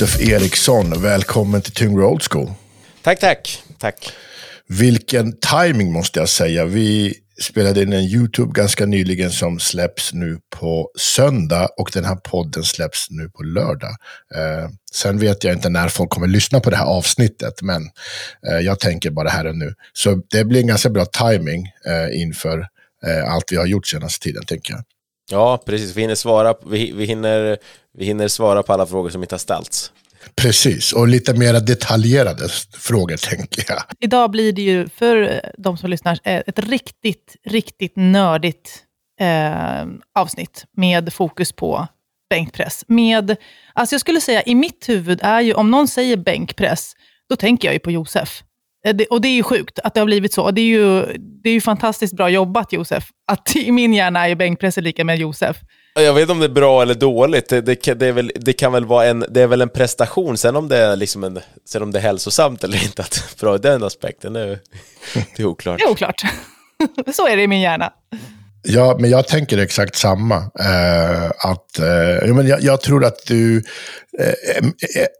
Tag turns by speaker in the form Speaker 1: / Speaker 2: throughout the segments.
Speaker 1: Josef Eriksson, välkommen till Tyngre Old School.
Speaker 2: Tack, tack. tack.
Speaker 1: Vilken timing måste jag säga. Vi spelade in en YouTube ganska nyligen som släpps nu på söndag och den här podden släpps nu på lördag. Eh, sen vet jag inte när folk kommer lyssna på det här avsnittet, men eh, jag tänker bara här och nu. Så det blir en ganska bra timing eh, inför eh, allt vi har gjort senaste tiden, tänker jag.
Speaker 2: Ja, precis. Vi hinner, svara, vi, vi, hinner, vi hinner svara på alla frågor som inte har ställts.
Speaker 1: Precis, och lite mer detaljerade frågor tänker jag.
Speaker 3: Idag blir det ju för de som lyssnar ett riktigt, riktigt nördigt eh, avsnitt med fokus på bänkpress. Med, alltså jag skulle säga, i mitt huvud är ju, om någon säger bänkpress, då tänker jag ju på Josef. Eh, och det är ju sjukt att det har blivit så. Det är ju, det är ju fantastiskt bra jobbat Josef. Att i min hjärna är ju bänkpress lika med Josef.
Speaker 2: Jag vet inte om det är bra eller dåligt. Det, det, det, är väl, det kan väl vara en, det är väl en prestation. Sen om det är, liksom en, sen om det är hälsosamt eller inte, att bra den aspekten, det är, det är oklart.
Speaker 3: Det är oklart. så är det i min hjärna.
Speaker 1: Ja, men jag tänker exakt samma. Eh, att, eh, men jag, jag, tror att du, eh,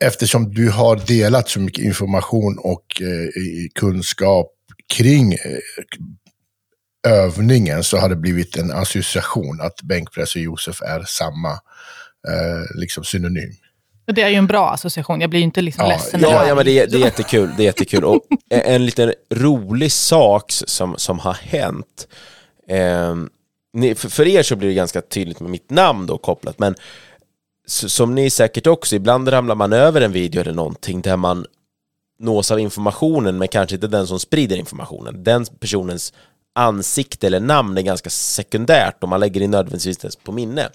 Speaker 1: eftersom du har delat så mycket information och eh, kunskap kring eh, övningen så har det blivit en association att bänkpress och Josef är samma eh, liksom synonym.
Speaker 3: Det är ju en bra association, jag blir ju inte liksom ja, ledsen.
Speaker 2: Ja, ja men det är, det är jättekul. Det är jättekul. Och en liten rolig sak som, som har hänt. Eh, ni, för, för, er så blir det ganska tydligt med mitt namn då kopplat, men som ni säkert också, ibland ramlar man över en video eller någonting där man nås av informationen, men kanske inte den som sprider informationen. Den personens ansikte eller namn är ganska sekundärt och man lägger det nödvändigtvis på minne.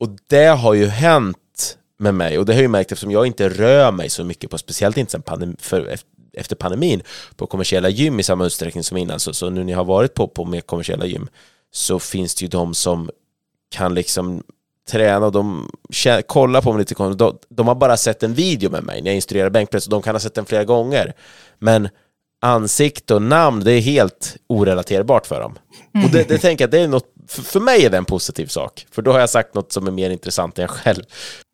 Speaker 2: Och det har ju hänt med mig och det har jag ju märkt eftersom jag inte rör mig så mycket på, speciellt inte sen pandem för, efter pandemin, på kommersiella gym i samma utsträckning som innan. Så, så nu när jag har varit på, på mer kommersiella gym så finns det ju de som kan liksom träna och de kollar på mig lite de, de har bara sett en video med mig när jag instruerar bänkpress och de kan ha sett den flera gånger. Men ansikte och namn, det är helt orelaterbart för dem. Mm. Och det, det tänker jag, det är något, för, för, mig är det en positiv sak, för då har jag sagt något som är mer intressant än jag själv.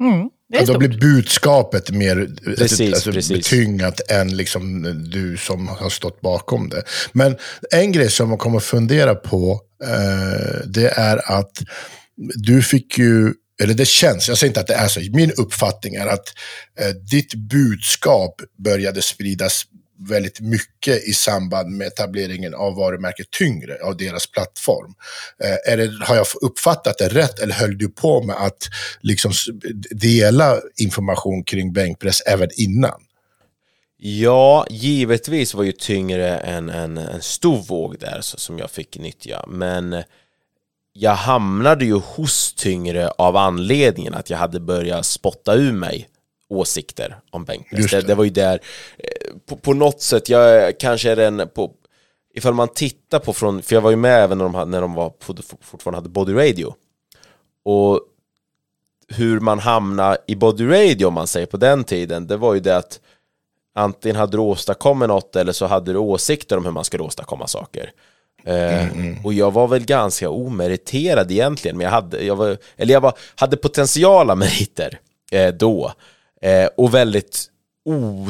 Speaker 1: Mm. Ja, då blir budskapet mer precis, alltså, precis. betyngat än liksom du som har stått bakom det. Men en grej som man kommer att fundera på, eh, det är att du fick ju eller det känns, jag säger inte att det är så, min uppfattning är att eh, ditt budskap började spridas väldigt mycket i samband med etableringen av varumärket Tyngre, av deras plattform. Eh, är det, har jag uppfattat det rätt eller höll du på med att liksom dela information kring bänkpress även innan?
Speaker 2: Ja, givetvis var ju Tyngre en, en, en stor våg där så, som jag fick nyttja, men jag hamnade ju hos Tyngre av anledningen att jag hade börjat spotta ur mig åsikter om bänkpress. Det. det. var ju där, eh, på, på, något sätt, jag kanske är den på, ifall man tittar på från, för jag var ju med även när de, när de var, fortfarande hade Body Radio. Och hur man hamnar i Body Radio om man säger på den tiden, det var ju det att antingen hade du åstadkommit något eller så hade du åsikter om hur man skulle åstadkomma saker. Mm, mm. Och jag var väl ganska omeriterad egentligen, men jag hade, jag var, eller jag var, hade potentiala meriter eh, då. Eh, och väldigt o,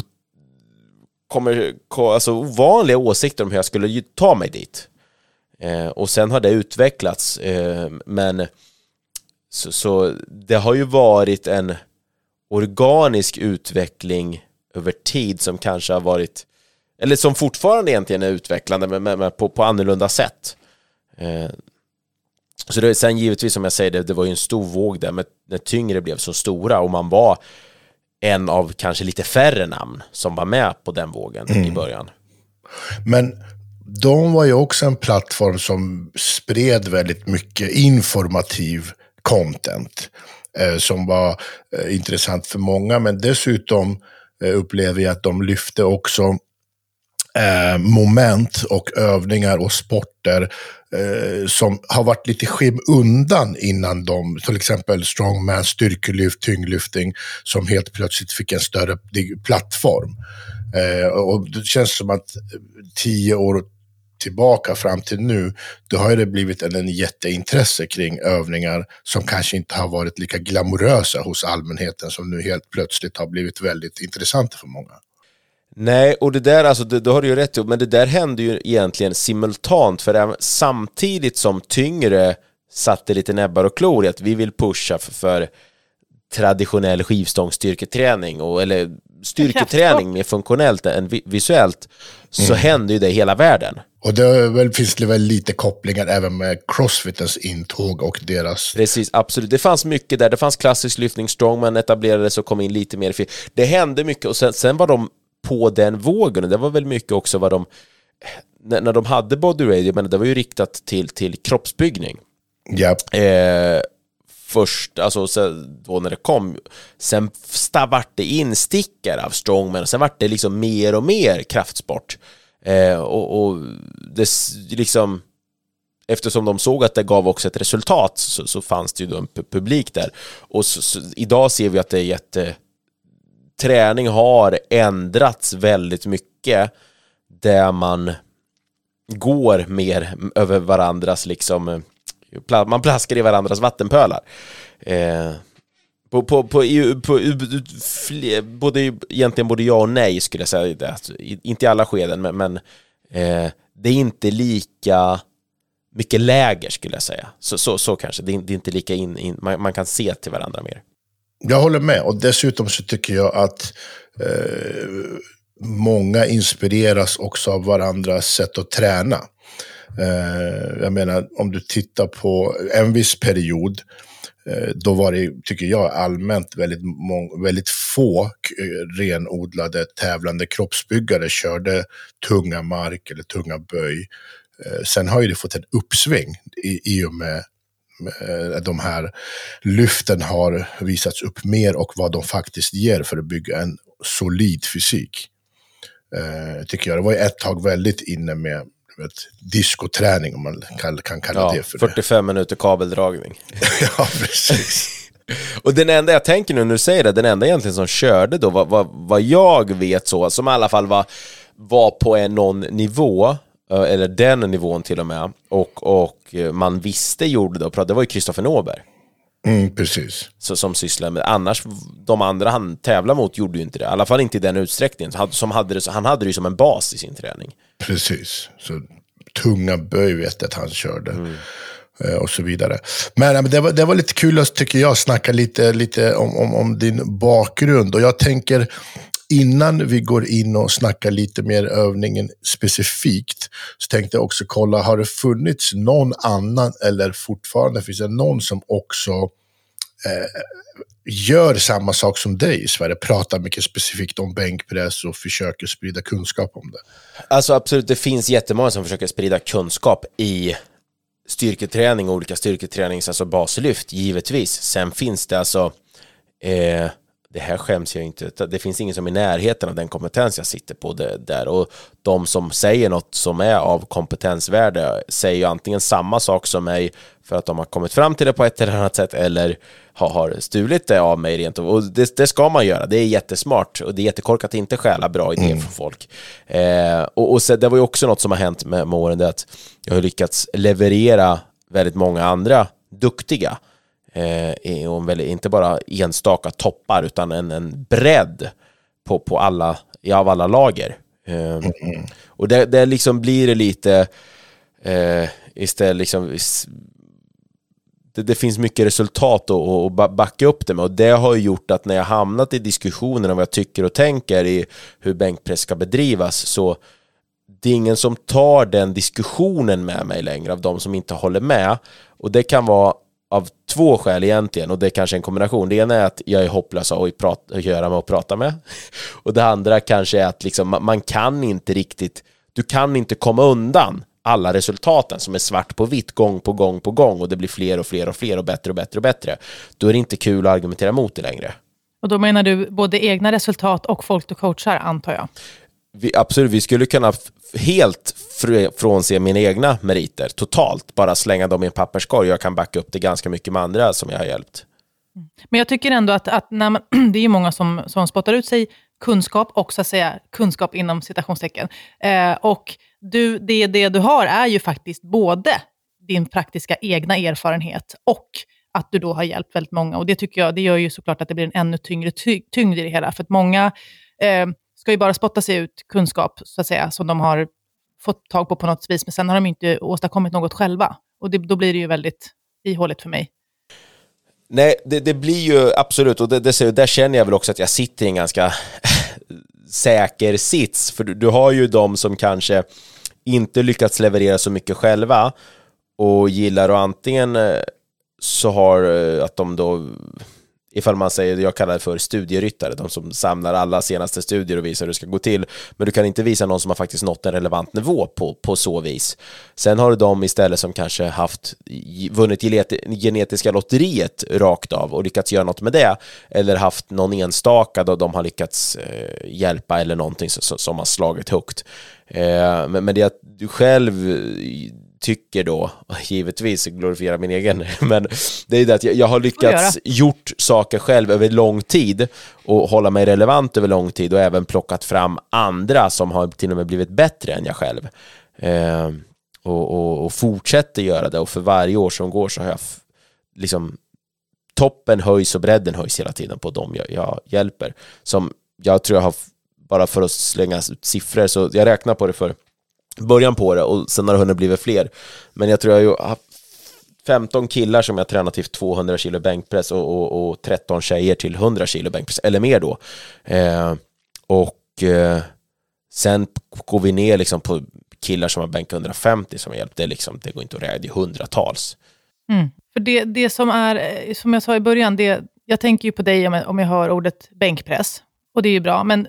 Speaker 2: kommer, alltså, ovanliga åsikter om hur jag skulle ta mig dit. Eh, och sen har det utvecklats, eh, men så, så, det har ju varit en organisk utveckling över tid som kanske har varit, eller som fortfarande egentligen är utvecklande, men, men, men på, på annorlunda sätt. Eh, så det, sen givetvis som jag säger, det, det var ju en stor våg där med, när tyngre blev så stora och man var en av kanske lite färre namn som var med på den vågen mm. i början.
Speaker 1: Men de var ju också en plattform som spred väldigt mycket informativ content. Eh, som var eh, intressant för många, men dessutom eh, upplever jag att de lyfte också eh, moment och övningar och sporter eh, som har varit lite skymundan innan de, till exempel strongman, styrkelyft, tyngdlyftning, som helt plötsligt fick en större plattform. Eh, och det känns som att eh, tio år tillbaka fram till nu, då har det blivit en, en jätteintresse kring övningar som kanske inte har varit lika glamorösa hos allmänheten som nu helt plötsligt har blivit väldigt intressanta för många.
Speaker 2: Nej, och det där, alltså, det, det har du ju rätt i, men det där hände ju egentligen simultant, för samtidigt som tyngre satte lite näbbar och klor i att vi vill pusha för, för traditionell skivstångsstyrketräning, och, eller styrketräning mer funktionellt än visuellt, så mm. händer ju det i hela världen.
Speaker 1: Och det väl, finns det väl lite kopplingar även med crossfitens intåg och deras...
Speaker 2: Precis, absolut. Det fanns mycket där. Det fanns klassisk lyftning, strongman etablerades och kom in lite mer. Det hände mycket och sen, sen var de på den vågen och det var väl mycket också vad de... När, de hade body radio, men det var ju riktat till, till kroppsbyggning.
Speaker 1: Ja.
Speaker 2: Eh, först, alltså då när det kom, sen vart det instickare av strongman och sen vart det liksom mer och mer kraftsport. Eh, och, och det liksom eftersom de såg att det gav också ett resultat så, så fanns det ju då en publik där. Och så, så, idag ser vi att det är jätte... Träning har ändrats väldigt mycket där man går mer över varandras liksom man plaskar i varandras vattenpölar. Eh, på, på, på, på, både, egentligen både ja och nej skulle jag säga. Det. Alltså, inte i alla skeden, men, men eh, det är inte lika mycket läger skulle jag säga. Så, så, så kanske, det är, det är inte lika in, in man, man, kan se till varandra mer.
Speaker 1: Jag håller med och dessutom så tycker jag att eh, många inspireras också av varandras sätt att träna. Eh, jag menar, om du tittar på en viss period, eh, då var det, tycker jag, allmänt väldigt, väldigt få eh, renodlade tävlande kroppsbyggare körde tunga mark eller tunga böj. Eh, sen har ju det fått en uppsving i, i och med de här lyften har visats upp mer och vad de faktiskt ger för att bygga en solid fysik. tycker jag. Det var ju ett tag väldigt inne med vet, diskoträning om man kan, kan kalla ja, det för
Speaker 2: 45 det. minuter kabeldragning.
Speaker 1: ja, precis.
Speaker 2: Och den enda jag tänker nu när du säger det, den enda egentligen som körde då, vad, vad, vad jag vet så, som i alla fall var, var på en någon nivå, eh, eller den nivån till och med, och, och man visste gjorde det, det var ju Kristoffer Nåberg.
Speaker 1: Mm, precis.
Speaker 2: Så, som sysslar med Annars, de andra han tävlar mot gjorde ju inte det. I alla fall inte i den utsträckningen. Som hade det, han hade det ju som en bas i sin träning.
Speaker 1: Precis. Så tunga böj vet jag att han körde. Mm. Eh, och så vidare. Men, det, var, det var lite kul att, tycker jag, snacka lite, lite om, om, om din bakgrund. Och jag tänker, innan vi går in och snackar lite mer övningen specifikt, så tänkte jag också kolla, har det funnits någon annan eller fortfarande finns det någon som också eh, gör samma sak som dig i Sverige, pratar mycket specifikt om bänkpress och försöker sprida kunskap om det?
Speaker 2: Alltså absolut, det finns jättemånga som försöker sprida kunskap i styrketräning och olika styrketränings, alltså baslyft, givetvis. Sen finns det alltså eh, det här skäms jag inte. Det finns ingen som är i närheten av den kompetens jag sitter på där. Och de som säger något som är av kompetensvärde säger ju antingen samma sak som mig för att de har kommit fram till det på ett eller annat sätt eller har, har stulit det av mig rent och det, det, ska man göra. Det är jättesmart och det är jättekorkat att inte stjäla bra idéer mm. från folk. Eh, och, och så, det var ju också något som har hänt med, med åren, det att jag har lyckats leverera väldigt många andra duktiga eh, och väldigt, inte bara enstaka toppar utan en, en bredd på, på alla, av alla lager. Eh, mm. Och det, det liksom blir det lite eh, istället liksom det, det, finns mycket resultat att backa upp det med och det har gjort att när jag hamnat i diskussioner om vad jag tycker och tänker i hur bänkpress ska bedrivas så det är ingen som tar den diskussionen med mig längre av de som inte håller med och det kan vara av två skäl egentligen och det är kanske en kombination. Det ena är att jag är hopplös att, prata, att göra med och prata med och det andra kanske är att liksom, man kan inte riktigt, du kan inte komma undan alla resultaten som är svart på vitt gång på gång på gång och det blir fler och fler och fler och bättre och bättre och bättre. Då är det inte kul att argumentera mot det längre.
Speaker 3: Och då menar du både egna resultat och folk du coachar, antar jag?
Speaker 2: Vi, absolut, vi skulle kunna helt frånse mina egna meriter totalt, bara slänga dem i en papperskorg. Jag kan backa upp det ganska mycket med andra som jag har hjälpt.
Speaker 3: Mm. Men jag tycker ändå att, att när man, det är ju många som, som spottar ut sig kunskap och så att säga kunskap inom citationstecken. Eh, och du, det, det du har är ju faktiskt både din praktiska egna erfarenhet och att du då har hjälpt väldigt många. Och det tycker jag, det gör ju såklart att det blir en ännu tyngre ty tyngd i det hela. För att många eh, ska ju bara spotta sig ut kunskap, så att säga, som de har fått tag på på något vis, men sen har de inte åstadkommit något själva. Och det, då blir det ju väldigt ihåligt för mig.
Speaker 2: Nej, det, det, blir ju absolut, och det, det, där känner jag väl också att jag sitter i en ganska säker sits, för du, du har ju de som kanske inte lyckats leverera så mycket själva och gillar och antingen eh, så har eh, att de då ifall man säger, jag kallar det för studieryttare, de som samlar alla senaste studier och visar hur det ska gå till. Men du kan inte visa någon som har faktiskt nått en relevant nivå på, på så vis. Sen har du de istället som kanske haft vunnit genetiska lotteriet rakt av och lyckats göra något med det, eller haft någon enstaka då de har lyckats eh, hjälpa eller någonting som, som har slagit högt. Eh, men, men det att du själv tycker då, givetvis glorifiera min egen, men det är det att jag, har lyckats gjort saker själv över lång tid och hålla mig relevant över lång tid och även plockat fram andra som har till och med blivit bättre än jag själv. Eh, och, och, och, fortsätter göra det och för varje år som går så har jag liksom toppen höjs och bredden höjs hela tiden på dem jag, jag hjälper. Som jag tror jag har, bara för att slänga ut siffror, så jag räknar på det för början på det och sen har det hunnit blivit fler. Men jag tror jag har haft 15 killar som jag tränat typ till 200 kilo bänkpress och, och, och 13 tjejer till 100 kilo bänkpress, eller mer då. Eh, och eh, sen går vi ner liksom på killar som har bänkat 150 som har hjälpt. Det, liksom, det går inte att räkna, det är hundratals.
Speaker 3: Mm. För det, det som är, eh, som jag sa i början, det, jag tänker ju på dig om jag, om jag hör ordet bänkpress. Och det är ju bra, men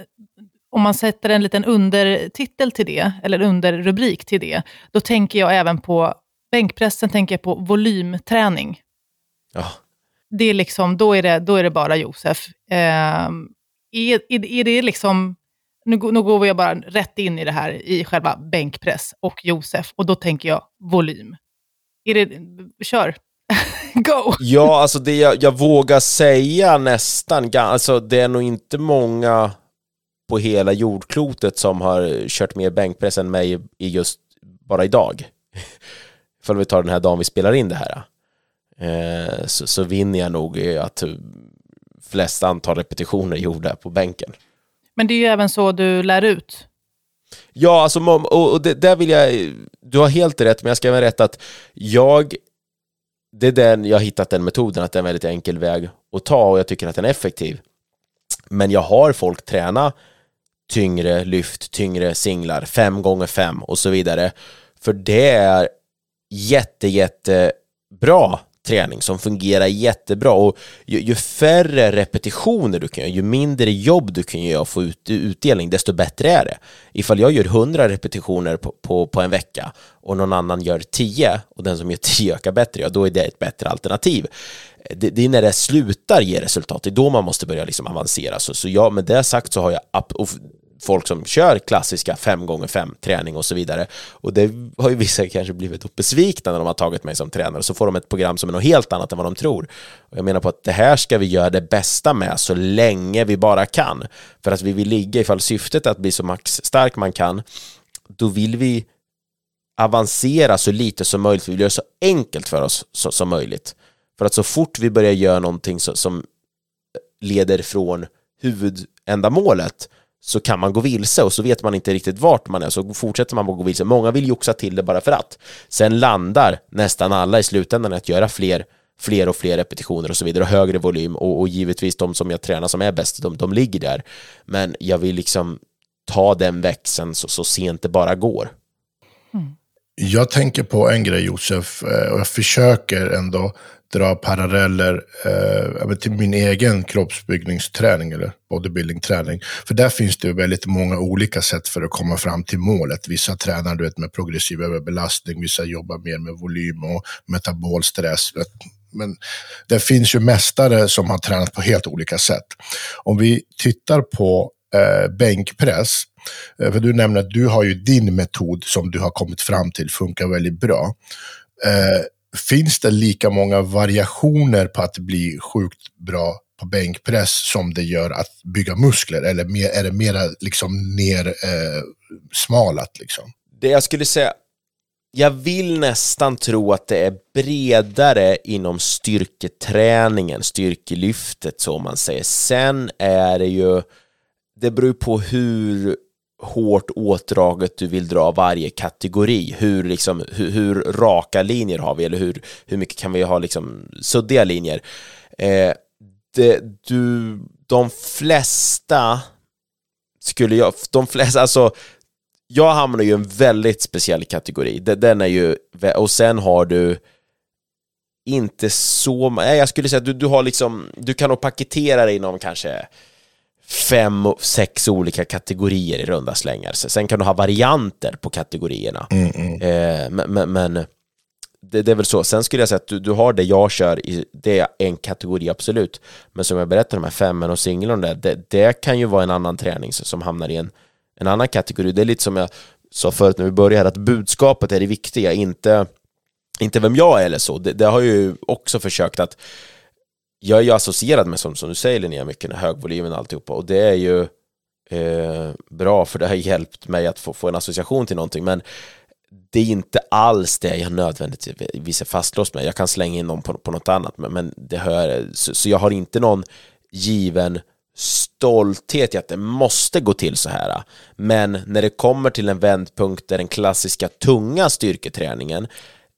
Speaker 3: om man sätter en liten undertitel till det, eller underrubrik till det, då tänker jag även på bänkpressen, tänker jag på volymträning.
Speaker 2: Ja.
Speaker 3: Det är liksom, då, är det, då är det bara Josef. Eh, är, är, är det liksom, nu, nu går vi bara rätt in i det här, i själva bänkpress och Josef, och då tänker jag volym. Är det, kör. Go!
Speaker 2: Ja, alltså det jag, jag vågar säga nästan, alltså det är nog inte många på hela jordklotet som har kört mer bänkpress än mig i just bara idag. För vi tar den här dagen vi spelar in det här. Eh, så, så vinner jag nog att flest antal repetitioner gjorda på bänken.
Speaker 3: Men det är ju även så du lär ut.
Speaker 2: Ja, alltså, och det, där vill jag, du har helt rätt, men jag ska även rätta att jag, det är den, jag har hittat den metoden, att det är en väldigt enkel väg att ta och jag tycker att den är effektiv. Men jag har folk träna tyngre lyft, tyngre singlar, fem gånger fem och så vidare. För det är jätte, jättebra träning som fungerar jättebra och ju, ju, färre repetitioner du kan göra, ju mindre jobb du kan göra och få ut utdelning, desto bättre är det. Ifall jag gör 100 repetitioner på, på, på en vecka och någon annan gör 10 och den som gör 10 ökar bättre, ja då är det ett bättre alternativ. Det, det, är när det slutar ge resultat, det är då man måste börja liksom avancera. Så, så ja, med det sagt så har jag, folk som kör klassiska 5x5 träning och så vidare. Och det har ju vissa kanske blivit besvikna när de har tagit mig som tränare, så får de ett program som är något helt annat än vad de tror. Och jag menar på att det här ska vi göra det bästa med så länge vi bara kan. För att vi vill ligga, ifall syftet är att bli så max stark man kan, då vill vi avancera så lite som möjligt, vi vill göra så enkelt för oss så, som möjligt. För att så fort vi börjar göra någonting som leder från huvudändamålet så kan man gå vilse och så vet man inte riktigt vart man är, så fortsätter man att gå vilse. Många vill joxa till det bara för att. Sen landar nästan alla i slutändan att göra fler, fler och fler repetitioner och så vidare och högre volym och, och givetvis de som jag tränar som är bäst, de, de ligger där. Men jag vill liksom ta den växeln så, så sent det bara går.
Speaker 1: Mm. Jag tänker på en grej Josef, eh, och jag försöker ändå dra paralleller eh, till min egen kroppsbyggningsträning eller bodybuildingträning. För där finns det väldigt många olika sätt för att komma fram till målet. Vissa tränar du vet, med progressiv överbelastning, vissa jobbar mer med volym och metabolstress. Men det finns ju mästare som har tränat på helt olika sätt. Om vi tittar på eh, bänkpress, eh, för du nämner att du har ju din metod som du har kommit fram till funkar väldigt bra. Eh, finns det lika många variationer på att bli sjukt bra på bänkpress som det gör att bygga muskler? Eller mer, är det mera liksom ner eh, smalat liksom?
Speaker 2: Det jag skulle säga, jag vill nästan tro att det är bredare inom styrketräningen, styrkelyftet så man säger. Sen är det ju, det beror på hur hårt åtdraget du vill dra varje kategori. Hur, liksom, hur, hur, raka linjer har vi eller hur, hur mycket kan vi ha liksom suddiga linjer? Eh, det, du, de flesta skulle jag, de flesta, alltså jag hamnar ju i en väldigt speciell kategori. Den är ju, och sen har du inte så, nej jag skulle säga att du, du har liksom, du kan nog paketera dig inom kanske fem, sex olika kategorier i runda slängar. Sen kan du ha varianter på kategorierna. Mm, mm. Eh, men, men det, det, är väl så. Sen skulle jag säga att du, du har det jag kör, i, det är en kategori absolut. Men som jag berättade, de här femmen och singeln där, det, det kan ju vara en annan träning som hamnar i en, en annan kategori. Det är lite som jag sa förut när vi började, att budskapet är det viktiga, inte, inte vem jag är eller så. Det, det har jag ju också försökt att jag är ju associerad med, som, som du säger Linnea, mycket den högvolymen och alltihopa och det är ju eh, bra för det har hjälpt mig att få, få en association till någonting men det är inte alls det jag nödvändigtvis är fastlåst med. Jag kan slänga in dem på, på något annat men, men det hör, så, så jag har inte någon given stolthet i att det måste gå till så här. Men när det kommer till en vändpunkt där den klassiska tunga styrketräningen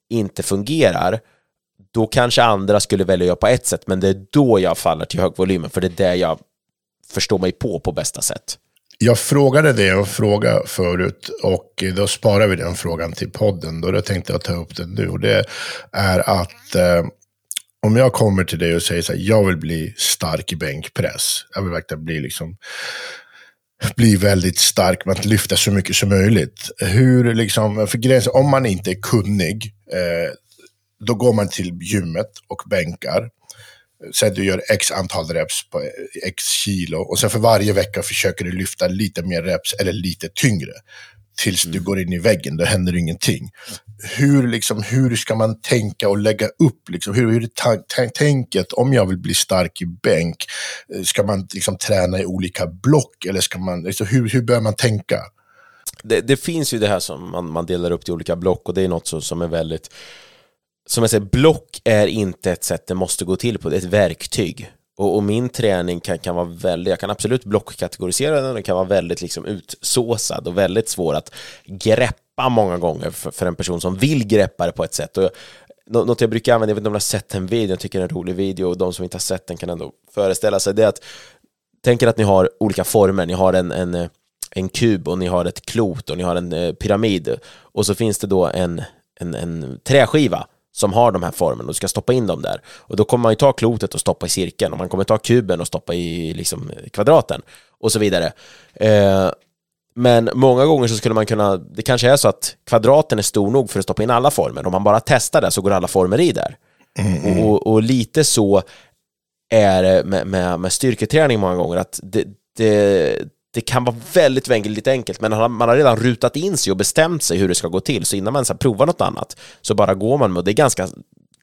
Speaker 2: inte fungerar då kanske andra skulle välja att göra på ett sätt, men det är då jag faller till högvolymen, för det är det jag förstår mig på på bästa sätt.
Speaker 1: Jag frågade det och fråga förut och då sparar vi den frågan till podden. Då tänkte jag ta upp den nu. Och det är att eh, om jag kommer till dig och säger så här, jag vill bli stark i bänkpress. Jag vill verkligen bli liksom bli väldigt stark med att lyfta så mycket som möjligt. Hur liksom, för gränsen, om man inte är kunnig, eh, då går man till gymmet och bänkar. Säg att du gör x antal reps på x kilo och sen för varje vecka försöker du lyfta lite mer reps eller lite tyngre. Tills du mm. går in i väggen, då händer ingenting. Hur, liksom, hur ska man tänka och lägga upp? Liksom, hur, hur är tänket om jag vill bli stark i bänk? Ska man liksom, träna i olika block eller ska man, liksom, hur, hur bör man tänka?
Speaker 2: Det, det, finns ju det här som man, man delar upp till olika block och det är något så, som är väldigt som jag säger, block är inte ett sätt det måste gå till på, det är ett verktyg. Och, och, min träning kan, kan vara väldigt, jag kan absolut blockkategorisera den, den kan vara väldigt liksom utsåsad och väldigt svår att greppa många gånger för, för en person som vill greppa det på ett sätt. Och något jag brukar använda, jag vet inte om ni har sett en video, jag tycker det är en rolig video och de som inte har sett den kan ändå föreställa sig det är att tänker att ni har olika former, ni har en, en, en kub och ni har ett klot och ni har en eh, pyramid och så finns det då en, en, en träskiva som har de här formerna och ska stoppa in dem där. Och då kommer man ju ta klotet och stoppa i cirkeln och man kommer ta kuben och stoppa i liksom, kvadraten och så vidare. Eh, men många gånger så skulle man kunna, det kanske är så att kvadraten är stor nog för att stoppa in alla former. Om man bara testar det så går alla former i där. Mm. Och, och, lite så är det med, med, med styrketräning många gånger, att det, det, det kan vara väldigt, väldigt enkelt, men man har redan rutat in sig och bestämt sig hur det ska gå till, så innan man så provar något annat så bara går man med, och det är ganska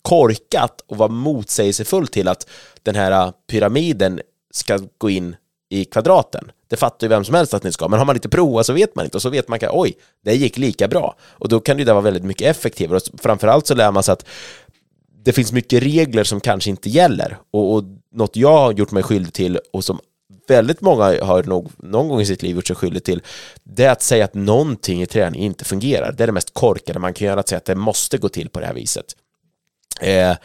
Speaker 2: korkat och vara motsägelsefull till att den här äh, pyramiden ska gå in i kvadraten. Det fattar ju vem som helst att ni ska, men har man inte provat så vet man inte och så vet man att oj, det gick lika bra. Och då kan det där vara väldigt mycket effektivare och framförallt så lär man sig att det finns mycket regler som kanske inte gäller och, och något jag har gjort mig skyldig till och som väldigt många har nog någon gång i sitt liv gjort sig skyldig till, det är att säga att någonting i träning inte fungerar. Det är det mest korkade man kan göra, att säga att det måste gå till på det här viset. Eh,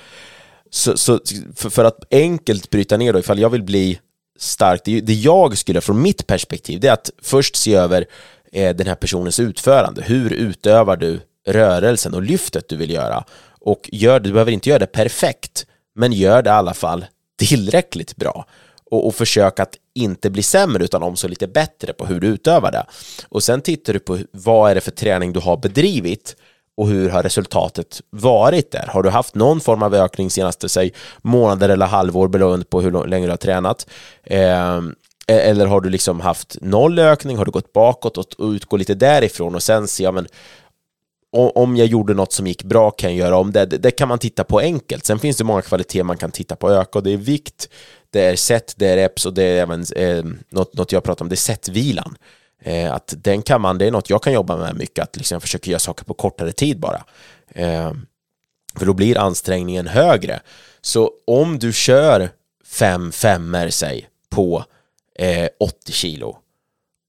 Speaker 2: så, så för, för, att enkelt bryta ner då, ifall jag vill bli stark, det, det jag skulle från mitt perspektiv, det är att först se över eh, den här personens utförande. Hur utövar du rörelsen och lyftet du vill göra? Och gör, du behöver inte göra det perfekt, men gör det i alla fall tillräckligt bra och, och försök att inte bli sämre utan om så lite bättre på hur du utövar det. Och sen tittar du på vad är det för träning du har bedrivit och hur har resultatet varit där? Har du haft någon form av ökning senaste säg, månader eller halvår beroende på hur länge du har tränat? Eh, eller har du liksom haft noll ökning? Har du gått bakåt och, utgå lite därifrån och sen se, ja, men om jag gjorde något som gick bra kan jag göra om det. Det kan man titta på enkelt. Sen finns det många kvaliteter man kan titta på öka och det är vikt, det är set, det är reps och det är även eh, något, något jag pratar om, det är setvilan. Eh, att den kan man, det är något jag kan jobba med mycket, att liksom försöka göra saker på kortare tid bara. Eh, för då blir ansträngningen högre. Så om du kör fem femmer, säg, på eh, 80 kilo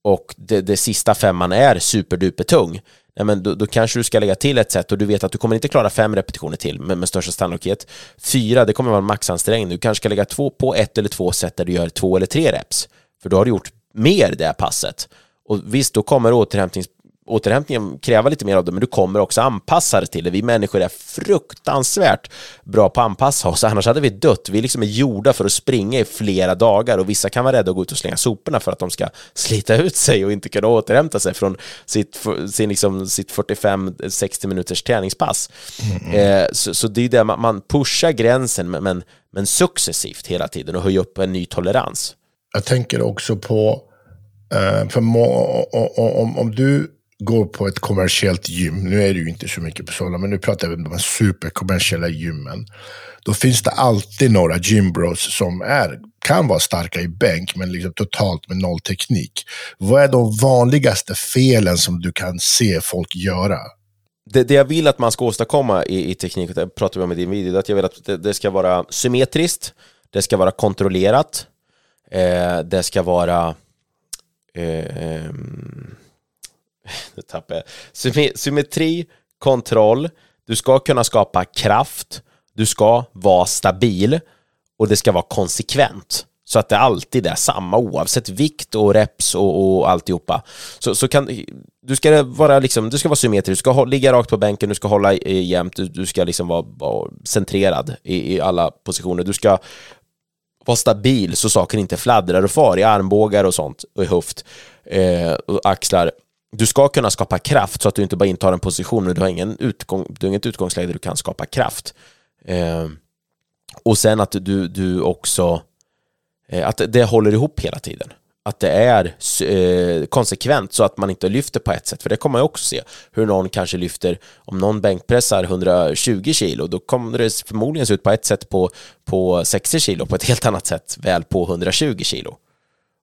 Speaker 2: och det, det sista femman är superduper tung, nej men då, då, kanske du ska lägga till ett sätt och du vet att du kommer inte klara fem repetitioner till med, med största sannolikhet. Fyra, det kommer vara en maxansträngning. Du kanske ska lägga två på ett eller två sätt där du gör två eller tre reps. För då har du gjort mer det passet. Och visst, då kommer återhämtnings återhämtningen kräva lite mer av det, men du kommer också anpassa dig till det. Vi människor är fruktansvärt bra på att anpassa oss, annars hade vi dött. Vi liksom är gjorda för att springa i flera dagar och vissa kan vara rädda att gå ut och slänga soporna för att de ska slita ut sig och inte kunna återhämta sig från sitt, sin, liksom, sitt 45-60 minuters träningspass. Mm. Eh, så, så, det är det, man, man pushar gränsen men, men successivt hela tiden och höjer upp en ny tolerans.
Speaker 1: Jag tänker också på, eh, för om, om du går på ett kommersiellt gym, nu är det ju inte så mycket på sådana, men nu pratar vi om de superkommersiella gymmen. Då finns det alltid några gymbros som är, kan vara starka i bänk, men liksom totalt med noll teknik. Vad är de vanligaste felen som du kan se folk göra?
Speaker 2: Det, det jag vill att man ska åstadkomma i, i teknik, det pratar vi om i din video, att jag vill att det, det ska vara symmetriskt, det ska vara kontrollerat, eh, det ska vara eh, eh, nu tappar jag. Symmetri, kontroll, du ska kunna skapa kraft, du ska vara stabil och det ska vara konsekvent. Så att det alltid är samma oavsett vikt och reps och, och alltihopa. Så, så kan, du ska vara liksom, du ska vara symmetrisk, du ska ligga rakt på bänken, du ska hålla jämnt, du, du ska liksom vara, vara centrerad i, i alla positioner. Du ska vara stabil så saker inte fladdrar och far i armbågar och sånt och i höft eh, och axlar du ska kunna skapa kraft så att du inte bara intar en position men du har, ingen utgång, du har inget utgångsläge där du kan skapa kraft. Eh, och sen att du, du också, eh, att det håller ihop hela tiden. Att det är eh, konsekvent så att man inte lyfter på ett sätt. För det kommer man också se. Hur någon kanske lyfter, om någon bänkpressar 120 kilo, då kommer det förmodligen se ut på ett sätt på, på 60 kilo, på ett helt annat sätt väl på 120 kilo.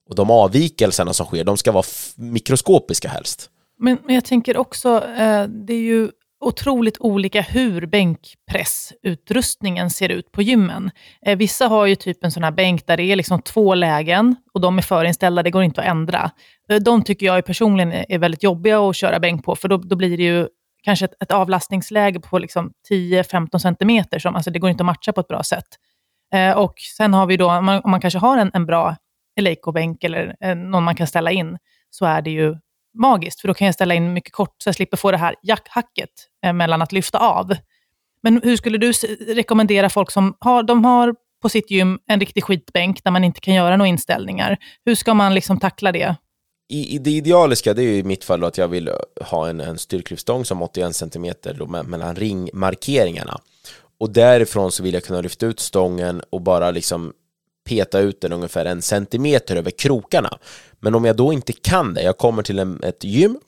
Speaker 2: Och de avvikelserna som sker, de ska vara mikroskopiska helst.
Speaker 3: Men, men jag tänker också, eh, det är ju otroligt olika hur bänkpressutrustningen ser ut på gymmen. Eh, vissa har ju typ en sån här bänk där det är liksom två lägen och de är förinställda, det går inte att ändra. Eh, de tycker jag personligen är väldigt jobbiga att köra bänk på, för då, då blir det ju kanske ett, ett avlastningsläge på liksom 10-15 centimeter, som, alltså det går inte att matcha på ett bra sätt. Eh, och sen har vi då, om man, om man kanske har en, en bra Eleiko-bänk eller eh, någon man kan ställa in, så är det ju magiskt. För då kan jag ställa in mycket kort, så jag slipper få det här jackhacket eh, mellan att lyfta av. Men hur skulle du rekommendera folk som har, de har på sitt gym en riktig skitbänk där man inte kan göra några inställningar. Hur ska man liksom tackla det?
Speaker 2: I, i det idealiska, det är i mitt fall att jag vill eh, ha en, en styrklyftstång som 81 cm mellan ringmarkeringarna. Och därifrån så vill jag kunna lyfta ut stången och bara liksom peta ut den ungefär en centimeter över krokarna. Men om jag då inte kan det, jag kommer till en, ett gym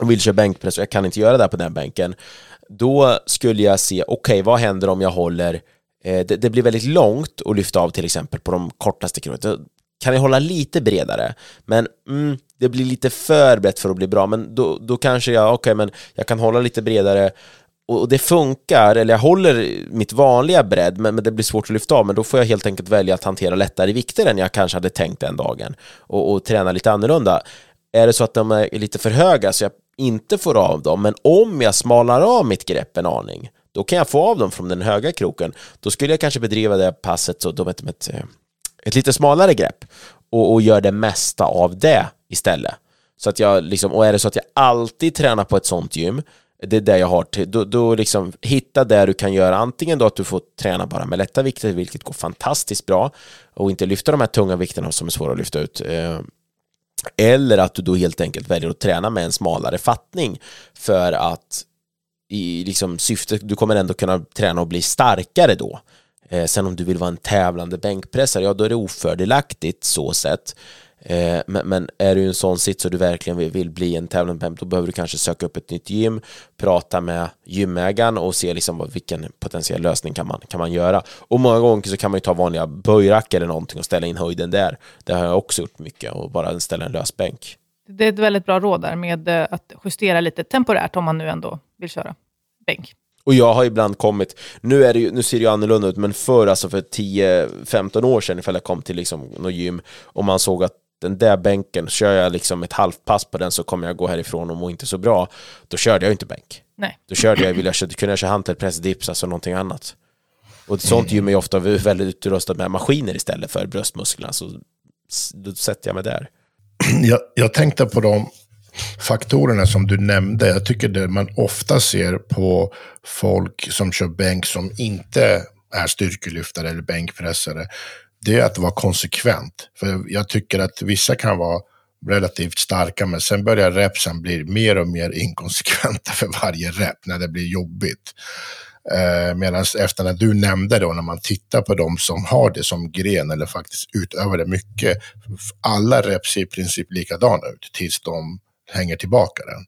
Speaker 2: och vill köra bänkpress och jag kan inte göra det på den bänken, då skulle jag se, okej, okay, vad händer om jag håller, eh, det, det, blir väldigt långt att lyfta av till exempel på de kortaste krokarna. Kan jag hålla lite bredare? Men mm, det blir lite för brett för att bli bra, men då, då kanske jag, okej, okay, men jag kan hålla lite bredare och det funkar, eller jag håller mitt vanliga bredd, men, det blir svårt att lyfta av, men då får jag helt enkelt välja att hantera lättare vikter än jag kanske hade tänkt den dagen och, och träna lite annorlunda. Är det så att de är lite för höga så jag inte får av dem, men om jag smalnar av mitt grepp en aning, då kan jag få av dem från den höga kroken. Då skulle jag kanske bedriva det passet så de ett, ett, ett lite smalare grepp och, och gör det mesta av det istället. Så att jag liksom, och är det så att jag alltid tränar på ett sånt gym det är det jag har till. Då, då liksom hitta där du kan göra antingen då att du får träna bara med lätta vikter, vilket går fantastiskt bra, och inte lyfta de här tunga vikterna som är svåra att lyfta ut. Eh, eller att du då helt enkelt väljer att träna med en smalare fattning för att i liksom syftet, du kommer ändå kunna träna och bli starkare då. Eh, sen om du vill vara en tävlande bänkpressare, ja då är det ofördelaktigt så sett. Eh, men, men, är du i en sån sits och du verkligen vill, vill bli en tävlande då behöver du kanske söka upp ett nytt gym, prata med gymägaren och se liksom vilken potentiell lösning kan man, kan man göra. Och många gånger så kan man ju ta vanliga böjrack eller någonting och ställa in höjden där. Det har jag också gjort mycket och bara ställa en lösbänk.
Speaker 3: Det är ett väldigt bra råd där med eh, att justera lite temporärt om man nu ändå vill köra bänk.
Speaker 2: Och jag har ibland kommit, nu, är det ju, nu ser det ju annorlunda ut, men förr, alltså för 10-15 år sedan, ifall jag kom till liksom något gym och man såg att den där bänken, kör jag liksom ett halvt pass på den så kommer jag gå härifrån och må inte så bra. Då körde jag inte bänk.
Speaker 3: Nej.
Speaker 2: Då körde jag, vill jag, kunde jag köra hantelpress, dips, alltså någonting annat. Och sånt är ju ofta väldigt utrustat med maskiner istället för bröstmusklerna, så då sätter jag mig där.
Speaker 1: Jag, jag tänkte på de faktorerna som du nämnde. Jag tycker det man ofta ser på folk som kör bänk som inte är styrkelyftare eller bänkpressare, det är att vara konsekvent. För jag tycker att vissa kan vara relativt starka, men sen börjar repsen bli mer och mer inkonsekventa för varje rep när det blir jobbigt. Eh, Medan efter när du nämnde då, när man tittar på de som har det som gren eller faktiskt utövar det mycket, alla reps ser i princip likadana ut tills de hänger tillbaka den.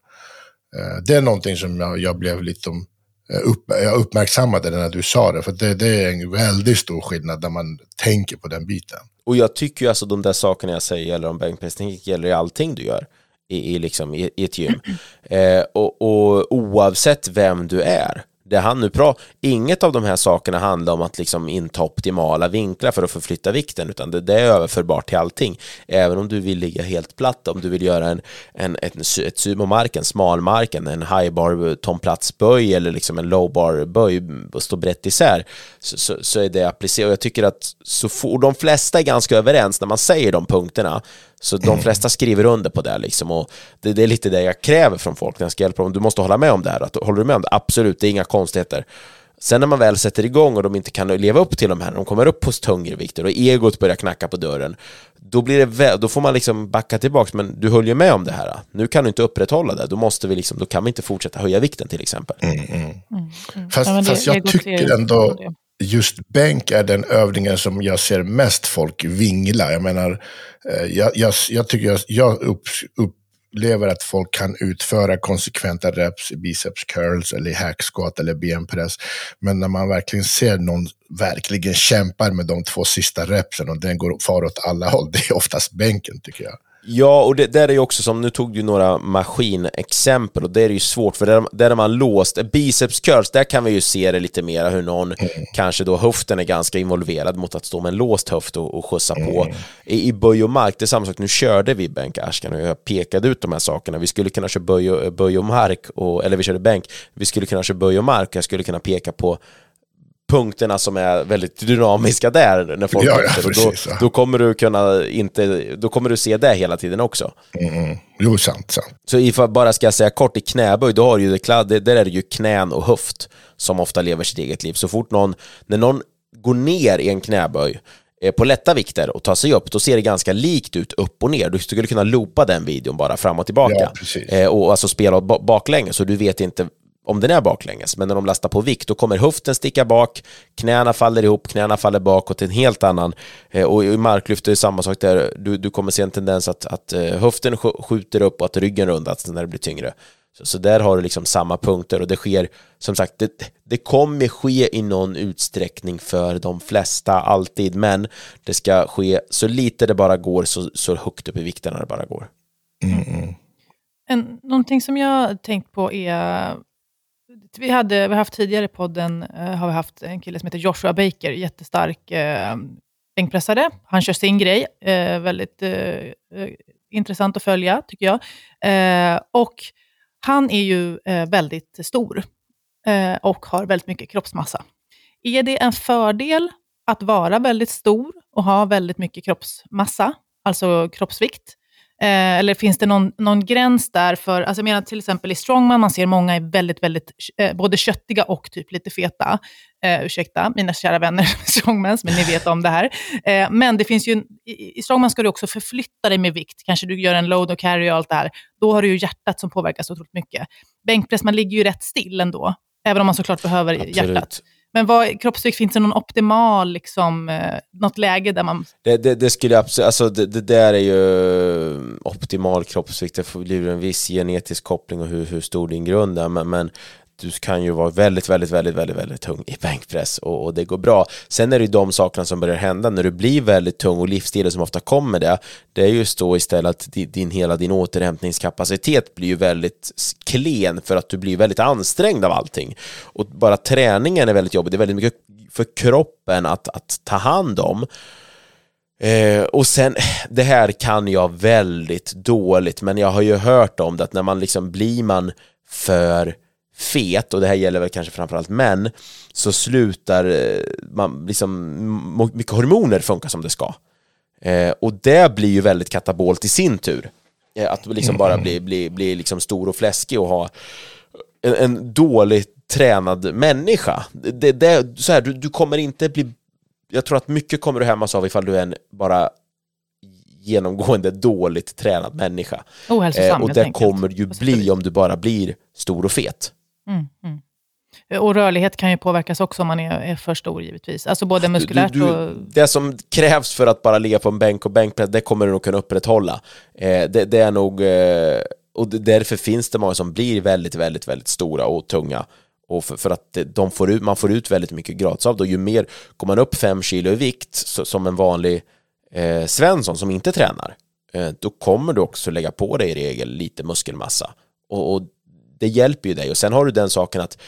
Speaker 1: Eh, det är någonting som jag, jag blev lite om, Eh, upp, jag uppmärksammade när du sa det, för det, det, är en väldigt stor skillnad när man tänker på den biten.
Speaker 2: Och jag tycker ju alltså de där sakerna jag säger gäller om bänkpressteknik gäller i allting du gör i, i, liksom, i, i ett gym. Eh, och, och oavsett vem du är det han nu pratar, inget av de här sakerna handlar om att liksom inta optimala vinklar för att förflytta vikten, utan det, det är överförbart till allting. Även om du vill ligga helt platt, om du vill göra en, en, ett, ett sumomark, en smalmark, en high bar tomplatsböj eller liksom en low bar böj och stå brett isär, så, så, så är det applicerat. Och jag tycker att så for, de flesta är ganska överens när man säger de punkterna, så de mm. flesta skriver under på det liksom och det, det, är lite det jag kräver från folk när jag ska hjälpa dem. Du måste hålla med om det här. Att, håller du med om det? Absolut, det är inga konstigheter. Sen när man väl sätter igång och de inte kan leva upp till de här, de kommer upp på tungre vikter och egot börjar knacka på dörren, då, blir det då får man liksom backa tillbaka, men du höll ju med om det här. Nu kan du inte upprätthålla det, då, måste vi liksom, då kan vi inte fortsätta höja vikten till exempel. Mm, mm.
Speaker 1: Mm, mm. Fast, ja, fast jag tycker ändå, just bänk är den övningen som jag ser mest folk vingla. Jag menar, eh, jag, jag, jag tycker jag, jag upp, upplever att folk kan utföra konsekventa reps i biceps curls eller i hack squat eller benpress. Men när man verkligen ser någon verkligen kämpar med de två sista repsen och den går far åt alla håll, det är oftast bänken tycker jag.
Speaker 2: Ja, och det där är ju också som, nu tog du några maskinexempel och det är ju svårt för där, där är man låst. Biceps curls, där kan vi ju se det lite mer hur någon, mm. kanske då höften är ganska involverad mot att stå med en låst höft och, och skjutsa mm. på. I, I böj och mark, det är samma sak, nu körde vi bänkarskan och jag pekade ut de här sakerna. Vi skulle kunna köra böj och, böj och mark, och, eller vi körde bänk, vi skulle kunna köra böj och mark, jag skulle kunna peka på punkterna som är väldigt dynamiska där när folk ja, ja, precis, då, då, kommer du kunna inte, då kommer du se det hela tiden också.
Speaker 1: Mm. Jo, sant, sant.
Speaker 2: Så ifall bara ska jag säga kort, i knäböj, då har du ju det, där är det ju knän och höft som ofta lever sitt eget liv. Så fort någon, när någon går ner i en knäböj eh, på lätta vikter och tar sig upp, då ser det ganska likt ut upp och ner. Du skulle kunna loopa den videon bara fram och tillbaka. Ja, eh, och alltså spela baklänges, så du vet inte om den är baklänges, men när de lastar på vikt då kommer höften sticka bak, knäna faller ihop, knäna faller bakåt till en helt annan. Eh, och i marklyft är det samma sak där, du, du kommer se en tendens att, att eh, höften skjuter upp och att ryggen rundas när det blir tyngre. Så, så, där har du liksom samma punkter och det sker, som sagt, det, det kommer ske i någon utsträckning för de flesta alltid, men det ska ske så lite det bara går, så, så högt upp i vikterna det bara går. Mm, mm.
Speaker 3: En, någonting som jag tänkt på är vi, hade, vi har haft tidigare i podden uh, har vi haft en kille som heter Joshua Baker, jättestark uh, bänkpressare. Han kör sin grej, uh, väldigt uh, intressant att följa tycker jag. och han är ju väldigt stor och har väldigt mycket kroppsmassa. Är det en fördel att vara väldigt stor och ha väldigt mycket kroppsmassa, alltså kroppsvikt? Eh, eller finns det någon, någon gräns där för, alltså jag menar till exempel i strongman, man ser många är väldigt, väldigt eh, både köttiga och typ lite feta. Eh, ursäkta mina kära vänner strongmans, men ni vet om det här. Eh, men det finns ju, i, i strongman ska du också förflytta dig med vikt. Kanske du gör en load och carry och allt det här. Då har du ju hjärtat som påverkas otroligt mycket. Bänkpress, man ligger ju rätt still ändå, även om man såklart behöver Absolut. hjärtat. Men vad, kroppsvikt, finns det någon optimal, liksom, eh, något läge där man...
Speaker 2: Det, det, det skulle absolut, alltså det, det, där är ju eh, optimal kroppsvikt, det blir en viss genetisk koppling och hur, hur stor din grund är, men, men du kan ju vara väldigt, väldigt, väldigt, väldigt, väldigt tung i bänkpress och, och, det går bra. Sen är det ju de sakerna som börjar hända när du blir väldigt tung och livsstilen som ofta kommer det, det är just då istället att din, din, hela din återhämtningskapacitet blir ju väldigt klen för att du blir väldigt ansträngd av allting. Och bara träningen är väldigt jobbig, det är väldigt mycket för kroppen att, att ta hand om. Eh, och sen, det här kan jag väldigt dåligt, men jag har ju hört om det att när man liksom blir man för fet, och det här gäller väl kanske framförallt män, så slutar eh, man, liksom, mycket hormoner funka som det ska. Eh, och det blir ju väldigt katabolt i sin tur. Eh, att liksom bara mm. bli, bli, bli liksom stor och fläskig och ha en, en dåligt tränad människa. Det, det, så här, du, du kommer inte bli... Jag tror att mycket kommer du hämmas av ifall du är en bara genomgående dåligt tränad människa.
Speaker 3: Ohälsosam,
Speaker 2: eh, Och det kommer ju bli om du bara blir stor och fet.
Speaker 3: Mm, mm. Och rörlighet kan ju påverkas också om man är, är för stor givetvis. Alltså både muskulärt du, du, och...
Speaker 2: Det som krävs för att bara ligga på en bänk och bänkpress, det kommer du nog kunna upprätthålla. Eh, det, det, är nog... Eh, och därför finns det många som blir väldigt, väldigt, väldigt stora och tunga. Och för, för att de får ut, man får ut väldigt mycket gratis av det. Och ju mer, går man upp fem kilo i vikt, så, som en vanlig eh, Svensson som inte tränar, eh, då kommer du också lägga på dig i regel lite muskelmassa. Och, och det hjälper ju dig. Och sen har du den saken att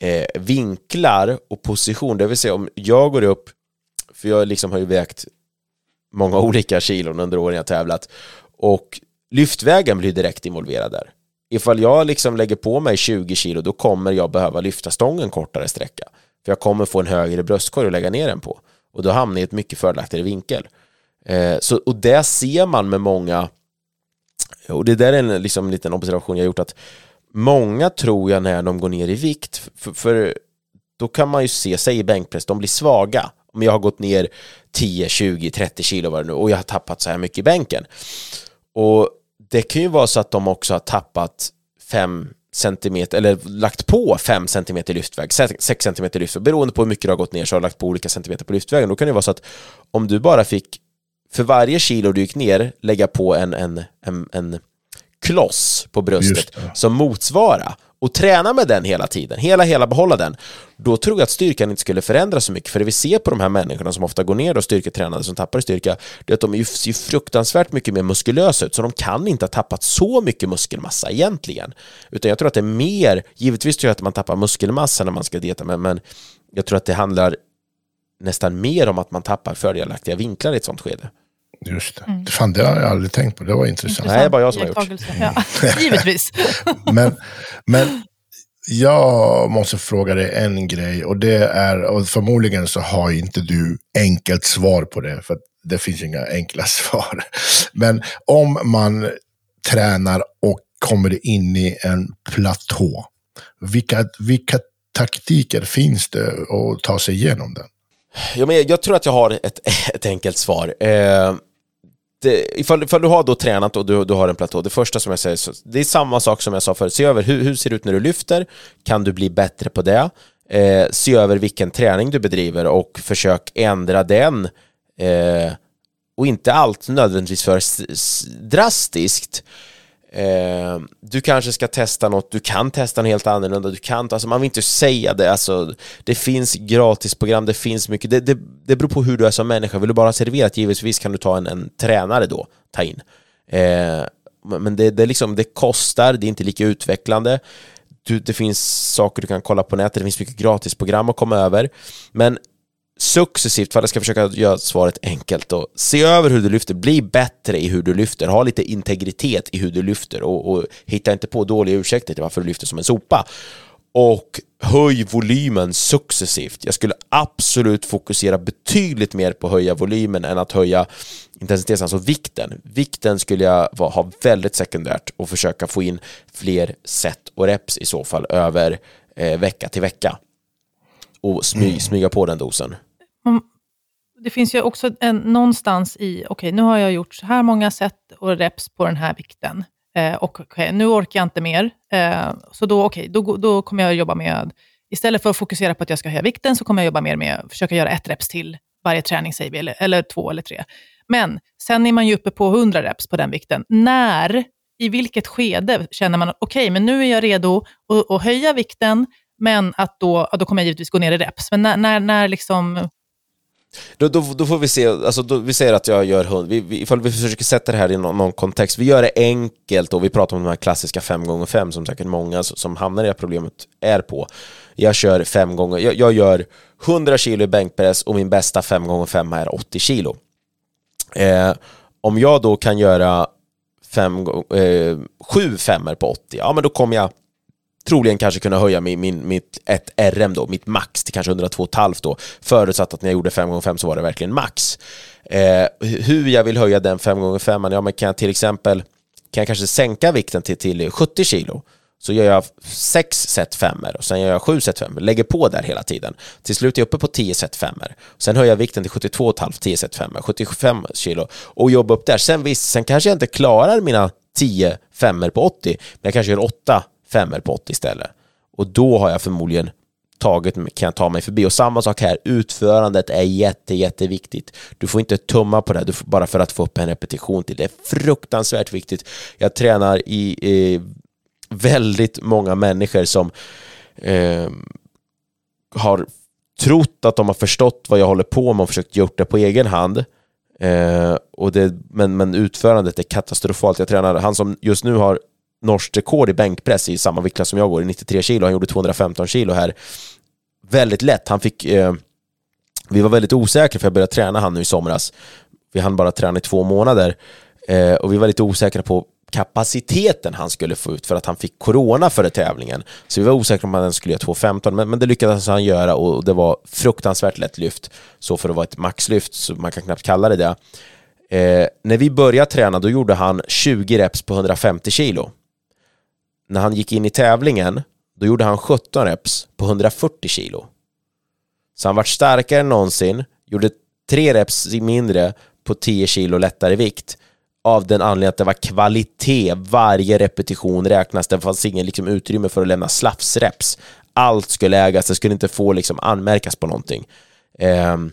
Speaker 2: eh, vinklar och position, det vill säga om jag går upp, för jag liksom har ju vägt många olika kilon under åren jag tävlat, och lyftvägen blir direkt involverad där. Ifall jag liksom lägger på mig 20 kilo, då kommer jag behöva lyfta stången kortare sträcka. För jag kommer få en högre bröstkorg att lägga ner den på. Och då hamnar jag i ett mycket fördelaktigare vinkel. Eh, så, och det ser man med många, och det där är en liksom, liten observation jag gjort, att många tror jag när de går ner i vikt, för, för då kan man ju se, säg i bänkpress, de blir svaga. Om jag har gått ner 10, 20, 30 kilo var det nu och jag har tappat så här mycket i bänken. Och det kan ju vara så att de också har tappat 5 centimeter, eller lagt på 5 centimeter lyftväg, 6 centimeter lyftväg, beroende på hur mycket du har gått ner så har du lagt på olika centimeter på lyftvägen. Då kan det vara så att om du bara fick för varje kilo du gick ner lägga på en, en, en, en kloss på bröstet som motsvarar och träna med den hela tiden, hela, hela behålla den, då tror jag att styrkan inte skulle förändras så mycket. För det vi ser på de här människorna som ofta går ner och styrketränade, som tappar i styrka, det är att de ser fruktansvärt mycket mer muskulösa ut, så de kan inte ha tappat så mycket muskelmassa egentligen. Utan jag tror att det är mer, givetvis tror jag att man tappar muskelmassa när man ska dieta, men, men jag tror att det handlar nästan mer om att man tappar fördelaktiga vinklar i ett sånt skede.
Speaker 1: Just det. Mm. Fan, det har jag aldrig tänkt på. Det var intressant. intressant.
Speaker 2: Nej, det är bara jag som har gjort.
Speaker 3: Ja. Givetvis.
Speaker 1: men, men jag måste fråga dig en grej. Och det är, och förmodligen så har inte du enkelt svar på det. För det finns inga enkla svar. Men om man tränar och kommer in i en platå. Vilka, vilka taktiker finns det att ta sig igenom den?
Speaker 2: Ja, men jag tror att jag har ett, ett enkelt svar. Eh, ifall, ifall du har då tränat och du, du har en platå, det första som jag säger, så, det är samma sak som jag sa förut, se över hur, hur ser det ut när du lyfter, kan du bli bättre på det? Eh, se över vilken träning du bedriver och försök ändra den. Eh, och inte allt nödvändigtvis för drastiskt, Eh, du kanske ska testa något, du kan testa något helt annorlunda, du kan, alltså man vill inte säga det, alltså, det finns gratisprogram, det finns mycket, det, det, det beror på hur du är som människa, vill du bara ha serverat, givetvis kan du ta en, en tränare då, ta in. Eh, men det, det, liksom, det kostar, det är inte lika utvecklande, du, det finns saker du kan kolla på nätet, det finns mycket gratisprogram att komma över, men successivt, för att jag ska försöka göra svaret enkelt och se över hur du lyfter, bli bättre i hur du lyfter, ha lite integritet i hur du lyfter och, och hitta inte på dåliga ursäkter till varför du lyfter som en sopa. Och höj volymen successivt. Jag skulle absolut fokusera betydligt mer på att höja volymen än att höja intensiteten, alltså vikten. Vikten skulle jag ha väldigt sekundärt och försöka få in fler set och reps i så fall över eh, vecka till vecka och smy, mm. smyga på den dosen.
Speaker 3: Mm. Det finns ju också en, någonstans i, okej, okay, nu har jag gjort så här många set och reps på den här vikten. Eh, och okay, nu orkar jag inte mer. Eh, så då, okay, då, då kommer jag jobba med istället för att fokusera på att jag ska höja vikten så kommer jag jobba mer med att försöka göra ett reps till varje träning, säger vi, eller, eller två eller tre. Men sen är man ju uppe på 100 reps på den vikten. När, i vilket skede känner man, okej, okay, men nu är jag redo att, att höja vikten, men att då, ja, då kommer jag givetvis gå ner i reps. Men när, när, när liksom
Speaker 2: då, då, då, får vi se, alltså då, vi säger att jag gör hund, vi, vi, ifall vi försöker sätta det här i någon, någon, kontext, vi gör det enkelt och vi pratar om de här klassiska 5x5 som säkert många som hamnar i det här problemet är på. Jag kör 5 gånger, jag, jag gör 100 kilo i bänkpress och min bästa 5x5 är 80 kilo. Eh, om jag då kan göra fem, eh, sju femmor på 80, ja men då kommer jag troligen kanske kunna höja min, min, mitt ett RM då, mitt max till kanske 102,5 då, förutsatt att när jag gjorde 5x5 så var det verkligen max. Eh, hur jag vill höja den 5x5, ja men kan jag till exempel kan jag kanske sänka vikten till, till 70 kilo så gör jag sex set femmor och sen gör jag sju set femmor, lägger på där hela tiden. Till slut är jag uppe på 10 set femmor. Sen höjer jag vikten till 72,5, 10 set femmor, 75 kilo och jobbar upp där. Sen visst, sen kanske jag inte klarar mina 10 femmor på 80, men jag kanske gör 8 femmor på 80 istället. Och då har jag förmodligen tagit, kan jag ta mig förbi. Och samma sak här, utförandet är jätte, jätteviktigt. Du får inte tumma på det bara för att få upp en repetition till. Det är fruktansvärt viktigt. Jag tränar i, i väldigt många människor som eh, har trott att de har förstått vad jag håller på med och försökt gjort det på egen hand. Eh, och det, men, men utförandet är katastrofalt. Jag tränar, han som just nu har norskt rekord i bänkpress i samma viktklass som jag går, i 93 kilo. Han gjorde 215 kilo här. Väldigt lätt. Han fick... Eh, vi var väldigt osäkra för jag började träna han nu i somras. Vi hann bara träna i två månader. Eh, och vi var lite osäkra på kapaciteten han skulle få ut för att han fick corona före tävlingen. Så vi var osäkra om han han skulle göra 2.15 men, men det lyckades han göra och det var fruktansvärt lätt lyft. Så för att vara ett maxlyft, så man kan knappt kalla det det. Eh, när vi började träna då gjorde han 20 reps på 150 kilo när han gick in i tävlingen, då gjorde han 17 reps på 140 kilo. Så han vart starkare än någonsin, gjorde tre reps mindre på 10 kilo lättare vikt av den anledningen att det var kvalitet. Varje repetition räknas. Det fanns ingen liksom, utrymme för att lämna slafsreps. Allt skulle ägas, det skulle inte få liksom, anmärkas på någonting. Um,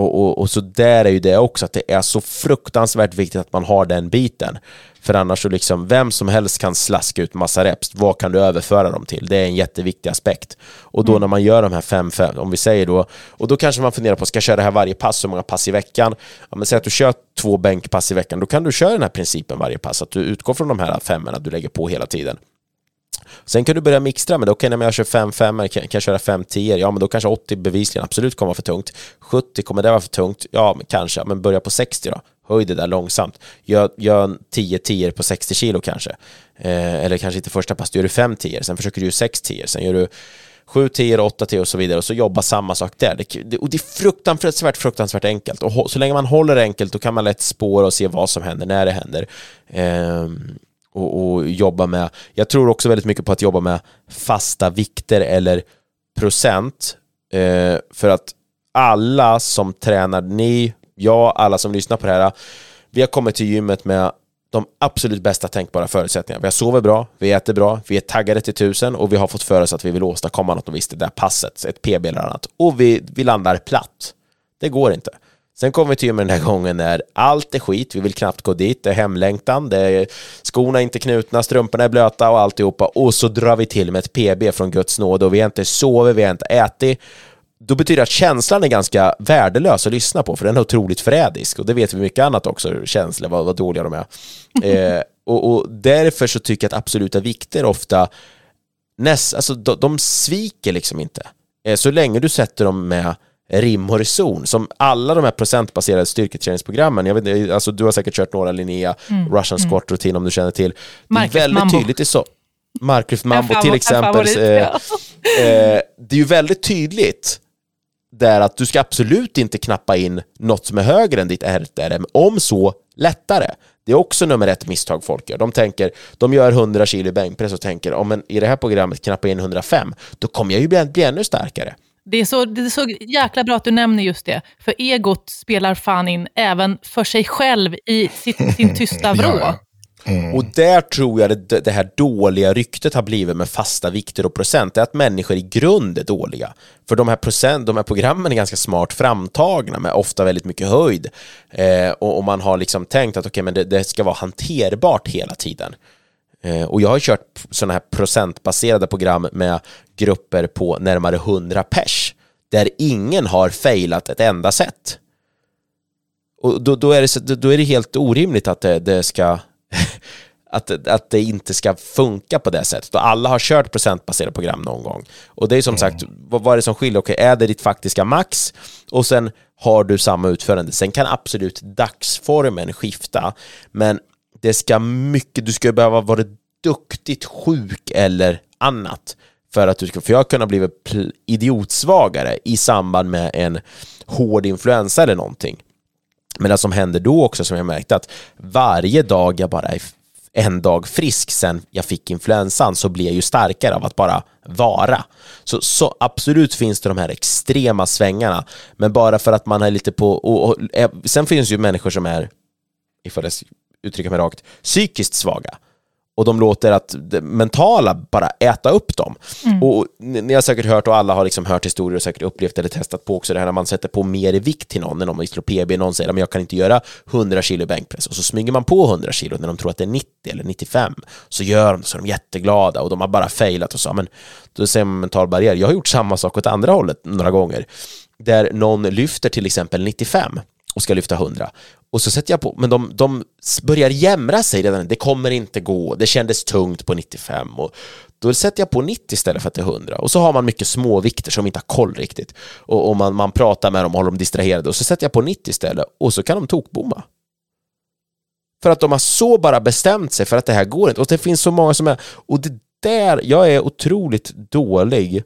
Speaker 2: och, och, och, så där är ju det också, att det är så fruktansvärt viktigt att man har den biten. För annars så liksom, vem som helst kan slaska ut massa reps. Vad kan du överföra dem till? Det är en jätteviktig aspekt. Och då mm. när man gör de här fem, fem, om vi säger då, och då kanske man funderar på, ska jag köra det här varje pass? Hur många pass i veckan? Ja, men säg att du kör två bänkpass i veckan, då kan du köra den här principen varje pass. Att du utgår från de här femmorna du lägger på hela tiden. Sen kan du börja mixtra med det. Okej, okay, när jag kör 5 5 kan, kan jag köra 5 10 Ja, men då kanske 80 bevisligen absolut kommer vara för tungt. 70 kommer det vara för tungt? Ja, men kanske. Men börja på 60 då. Höj det där långsamt. Gör, gör 10 10 på 60 kilo kanske. Eh, eller kanske inte första pass, då gör du 5 10 Sen försöker du göra 6 10 Sen gör du 7 10 8 10 och så vidare och så jobba samma sak där. Det, det, och det är fruktansvärt, fruktansvärt enkelt. Och så länge man håller enkelt då kan man lätt spåra och se vad som händer när det händer. Eh, och, och, jobba med. Jag tror också väldigt mycket på att jobba med fasta vikter eller procent. Eh, för att alla som tränar, ni, jag, alla som lyssnar på det här, vi har kommit till gymmet med de absolut bästa tänkbara förutsättningarna. Vi har sovit bra, vi äter bra, vi är taggade till tusen och vi har fått för oss att vi vill åstadkomma något visst, det där passet, ett PB eller annat. Och vi, vi landar platt. Det går inte. Sen kommer vi till den här gången när allt är skit, vi vill knappt gå dit, det är hemlängtan, det är, skorna är inte knutna, strumporna är blöta och alltihopa. Och så drar vi till med ett PB från Guds nåd och vi har inte sovit, vi har inte ätit. Då betyder det att känslan är ganska värdelös att lyssna på, för den är otroligt förrädisk. Och det vet vi mycket annat också, känslor, vad, vad dåliga de är. eh, och, och, därför så tycker jag att absoluta vikter ofta, näst, alltså, de, de sviker liksom inte. Eh, så länge du sätter dem med rim och reson. Som alla de här procentbaserade styrketräningsprogrammen, jag vet, alltså du har säkert kört några Linnea, mm. Russian mm. Squat Routine om du känner till. Det är väldigt Mambo. tydligt i så. Marcus Mambo till exempel. Favorit, eh, ja. eh, det är ju väldigt tydligt där att du ska absolut inte knappa in något som är högre än ditt RTRM, om så lättare. Det är också nummer ett misstag folk gör. De tänker, de gör 100 kilo bänkpress och tänker, om en, i det här programmet knappa in 105, då kommer jag ju bli, bli ännu starkare.
Speaker 3: Det är, så, det är så jäkla bra att du nämner just det. För egot spelar fan in även för sig själv i sitt, sin tysta vrå.
Speaker 1: Ja.
Speaker 2: Mm. Och där tror jag det, det här dåliga ryktet har blivit med fasta vikter och procent, det är att människor i grund är dåliga. För de här, procent, de här programmen är ganska smart framtagna med ofta väldigt mycket höjd. Eh, och, och, man har liksom tänkt att okay, men det, det ska vara hanterbart hela tiden. Eh, och jag har kört sådana här procentbaserade program med grupper på närmare 100 pers, där ingen har failat ett enda sätt. Och då, då, är, det, då är det helt orimligt att det, det ska att, att det inte ska funka på det sättet. Och alla har kört procentbaserade program någon gång. Och det är som mm. sagt, vad, vad är det som skiljer? Okej, är det ditt faktiska max? Och sen har du samma utförande. Sen kan absolut dagsformen skifta, men det ska mycket, du ska behöva vara duktigt sjuk eller annat för att du ska, för jag har kunnat bli idiotsvagare i samband med en hård influensa eller någonting. Men det som hände då också som jag märkte att varje dag jag bara är en dag frisk sen jag fick influensan så blir jag ju starkare av att bara vara. Så, så absolut finns det de här extrema svängarna, men bara för att man är lite på... Och, och, och eh, sen finns ju människor som är, ifall jag uttrycker mig rakt, psykiskt svaga och de låter att det mentala bara äta upp dem. Mm. Och ni har säkert hört, och alla har liksom hört historier och säkert upplevt eller testat på också det här när man sätter på mer vikt till någon, när någon slår PB, någon säger att jag kan inte göra 100 kilo bänkpress och så smyger man på 100 kilo när de tror att det är 90 eller 95, så gör de så är de jätteglada och de har bara failat och så, men då säger man mental barriär. Jag har gjort samma sak åt andra hållet några gånger, där någon lyfter till exempel 95 och ska lyfta 100 och så sätter jag på, men de, de börjar jämra sig redan, det kommer inte gå, det kändes tungt på 95 och då sätter jag på 90 istället för att det är 100 och så har man mycket småvikter som inte har koll riktigt. Och, och man, man pratar med dem och håller dem distraherade. Och så sätter jag på 90 istället och så kan de tokbomma. För att de har så bara bestämt sig för att det här går inte. Och det finns så många som är, och det där, jag är otroligt dålig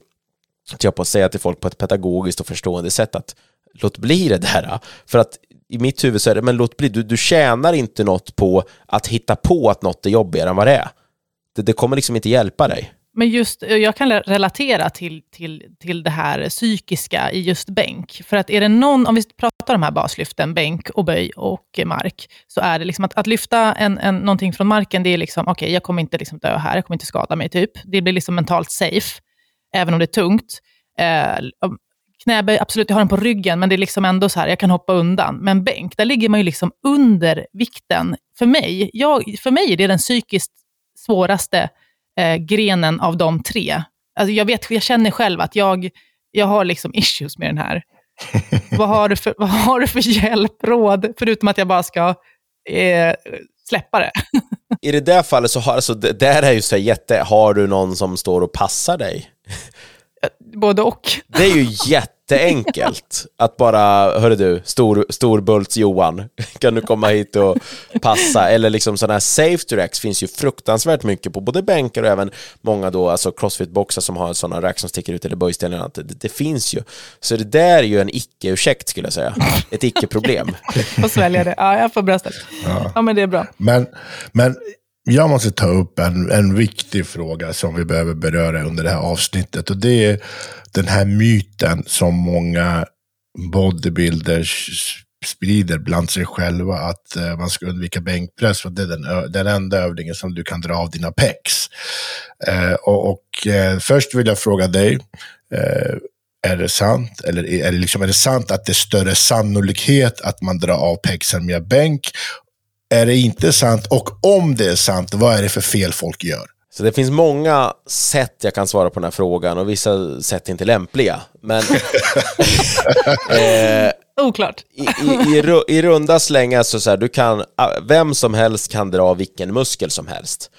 Speaker 2: jag på att säga till folk på ett pedagogiskt och förstående sätt att låt bli det där. För att i mitt huvud så är det, men låt bli, du, du tjänar inte något på att hitta på att något är jobbigare än vad det är. Det, det kommer liksom inte hjälpa dig.
Speaker 3: Men just, jag kan relatera till, till, till det här psykiska i just bänk. För att är det någon, om vi pratar om de här baslyften, bänk och böj och mark, så är det liksom att, att lyfta en, en, någonting från marken, det är liksom, okej, okay, jag kommer inte liksom dö här, jag kommer inte skada mig, typ. Det blir liksom mentalt safe, även om det är tungt. Eh, knäböj, absolut, jag har den på ryggen, men det är liksom ändå så här, jag kan hoppa undan. Men bänk, där ligger man ju liksom under vikten. För mig, jag, för mig är det den psykiskt svåraste eh, grenen av de tre. Alltså jag, vet, jag känner själv att jag, jag har liksom issues med den här. vad, har du för, vad har du för hjälp, råd, förutom att jag bara ska eh, släppa det?
Speaker 2: I det där fallet så har, alltså, det där är ju så jätte, har du någon som står och passar dig?
Speaker 3: både och.
Speaker 2: Det är ju jätteenkelt att bara, hörru du, stor, storbults Johan, kan du komma hit och passa? Eller liksom sådana här safe directs finns ju fruktansvärt mycket på både bänkar och även många då, alltså crossfit-boxar som har sådana rack som sticker ut eller böjställningar. Det, det finns ju. Så det där är ju en icke-ursäkt skulle jag säga. Ett icke-problem.
Speaker 3: Får svälja det. Ja, jag får bröstet. Ja. ja, men det är bra.
Speaker 1: Men, men jag måste ta upp en, en viktig fråga som vi behöver beröra under det här avsnittet. Och det är den här myten som många bodybuilders sprider bland sig själva att eh, man ska undvika bänkpress för det är den, den enda övningen som du kan dra av dina pex. Eh, och, och eh, först vill jag fråga dig, eh, är det sant? Eller är det, liksom, är det sant att det är större sannolikhet att man drar av pexen med bänk? Är det inte sant? Och om det är sant, vad är det för fel folk gör?
Speaker 2: Så det finns många sätt jag kan svara på den här frågan och vissa sätt är inte lämpliga. Men...
Speaker 3: eh, Oklart.
Speaker 2: I, i, i, I, runda slängar så, så här, du kan, vem som helst kan dra vilken muskel som helst.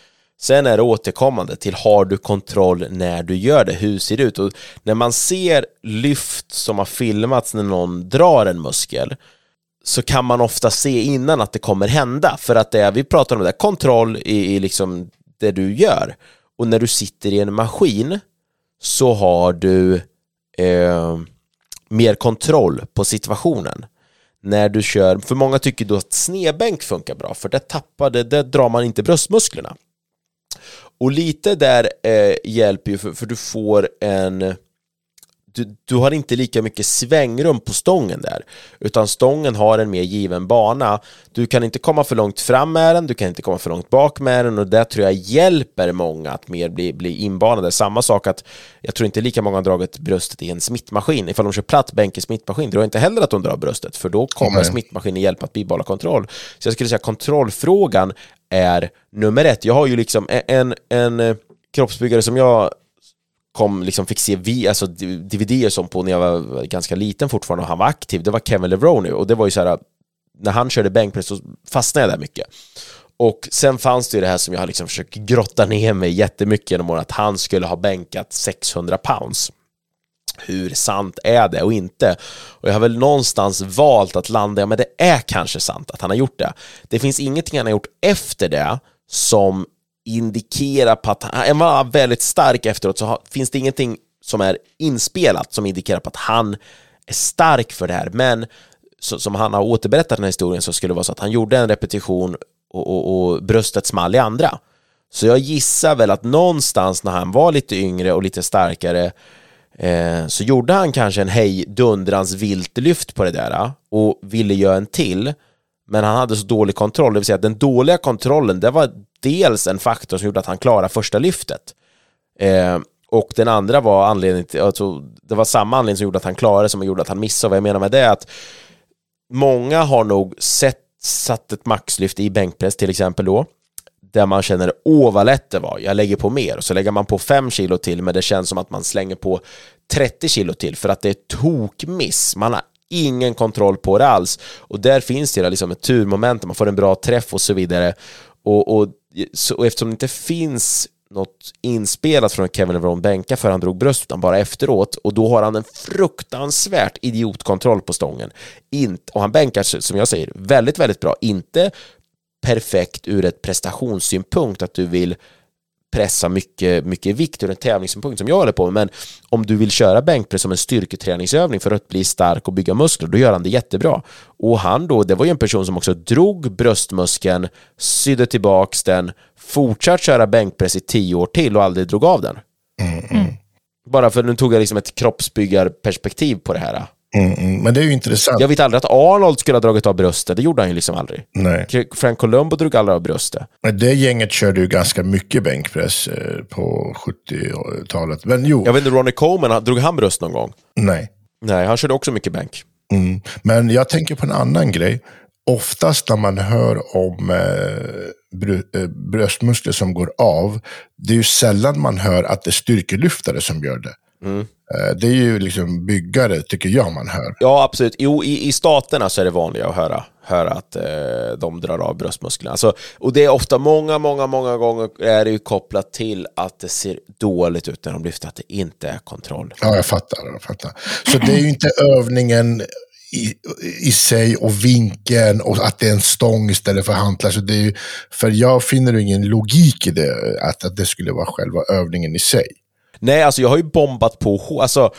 Speaker 2: Sen är det återkommande till har du kontroll när du gör det, hur ser det ut? Och när man ser lyft som har filmats när någon drar en muskel så kan man ofta se innan att det kommer hända. För att det är, vi pratar om det, kontroll i, i liksom det du gör. Och när du sitter i en maskin så har du eh, mer kontroll på situationen. När du kör, för många tycker då att snedbänk funkar bra, för där tappar det, där drar man inte bröstmusklerna. Och lite där eh, hjälper ju, för, för du får en du, du, har inte lika mycket svängrum på stången där, utan stången har en mer given bana. Du kan inte komma för långt fram med den, du kan inte komma för långt bak med den och det tror jag hjälper många att mer bli, bli inbanade. Samma sak att jag tror inte lika många har dragit bröstet i en smittmaskin. Ifall de kör platt bänk i smittmaskin, tror jag inte heller att de drar bröstet, för då kommer mm. smittmaskinen hjälpa att bibehålla kontroll. Så jag skulle säga kontrollfrågan är nummer ett. Jag har ju liksom en, en, en kroppsbyggare som jag kom, liksom fick se vi, alltså DVD som på när jag var ganska liten fortfarande och han var aktiv, det var Kevin Levrone och det var ju så här när han körde bänkpress så fastnade jag där mycket. Och sen fanns det ju det här som jag har liksom försökt grotta ner mig jättemycket genom åren, att han skulle ha bänkat 600 pounds. Hur sant är det och inte? Och jag har väl någonstans valt att landa, ja men det är kanske sant att han har gjort det. Det finns ingenting han har gjort efter det som indikera på att han var väldigt stark efteråt, så finns det ingenting som är inspelat som indikerar på att han är stark för det här. Men så, som han har återberättat den här historien så skulle det vara så att han gjorde en repetition och, och, och bröstet small i andra. Så jag gissar väl att någonstans när han var lite yngre och lite starkare eh, så gjorde han kanske en hej dundrans viltlyft på det där eh, och ville göra en till men han hade så dålig kontroll, det vill säga att den dåliga kontrollen det var dels en faktor som gjorde att han klarade första lyftet. Eh, och den andra var anledningen till, alltså, det var samma anledning som gjorde att han klarade som gjorde att han missade. Vad jag menar med det är att många har nog sett, satt ett maxlyft i bänkpress till exempel då, där man känner åh vad lätt det var, jag lägger på mer. Och så lägger man på 5 kilo till, men det känns som att man slänger på 30 kilo till för att det är tokmiss. Man har ingen kontroll på det alls. Och där finns det liksom ett turmoment, man får en bra träff och så vidare. Och, och, så, och eftersom det inte finns något inspelat från Kevin LeBron bänka för han drog bröst utan bara efteråt och då har han en fruktansvärt idiotkontroll på stången. Inte, och han bänkar, som jag säger, väldigt, väldigt bra. Inte perfekt ur ett prestationssynpunkt att du vill pressa mycket, mycket vikt ur en tävlingssynpunkt som jag håller på med. Men om du vill köra bänkpress som en styrketräningsövning för att bli stark och bygga muskler, då gör han det jättebra. Och han då, det var ju en person som också drog bröstmuskeln, sydde tillbaks den, fortsatt köra bänkpress i tio år till och aldrig drog av den. Mm, mm. Bara för nu tog jag liksom ett kroppsbyggarperspektiv på det här.
Speaker 1: Mm, mm, men det är ju intressant.
Speaker 2: Jag vet aldrig att Arnold skulle ha dragit av bröstet. Det gjorde han ju liksom aldrig.
Speaker 1: Nej.
Speaker 2: Frank Colombo drog aldrig av bröstet.
Speaker 1: Det gänget körde ju ganska mycket bänkpress eh, på 70-talet. Men jo.
Speaker 2: Jag vet inte, Ronnie Coleman, drog han bröst någon gång?
Speaker 1: Nej.
Speaker 2: Nej, han körde också mycket bänk.
Speaker 1: Mm. Men jag tänker på en annan grej. Oftast när man hör om eh, eh, bröstmuskler som går av, det är ju sällan man hör att det är styrkelyftare som gör det. Mm. Eh, det är ju liksom byggare, tycker jag man hör.
Speaker 2: Ja, absolut. Jo, i, i staterna så är det vanligt att höra, höra att eh, de drar av bröstmusklerna. Alltså, och det är ofta, många, många, många gånger är det ju kopplat till att det ser dåligt ut när de lyfter, att det inte är kontroll.
Speaker 1: Ja, jag fattar. Jag fattar. Så det är ju inte övningen i, i sig och vinkeln och att det är en stång istället för hantlar. Så det är ju, för jag finner ingen logik i det, att, att det skulle vara själva övningen i sig.
Speaker 2: Nej, alltså jag har ju bombat på, alltså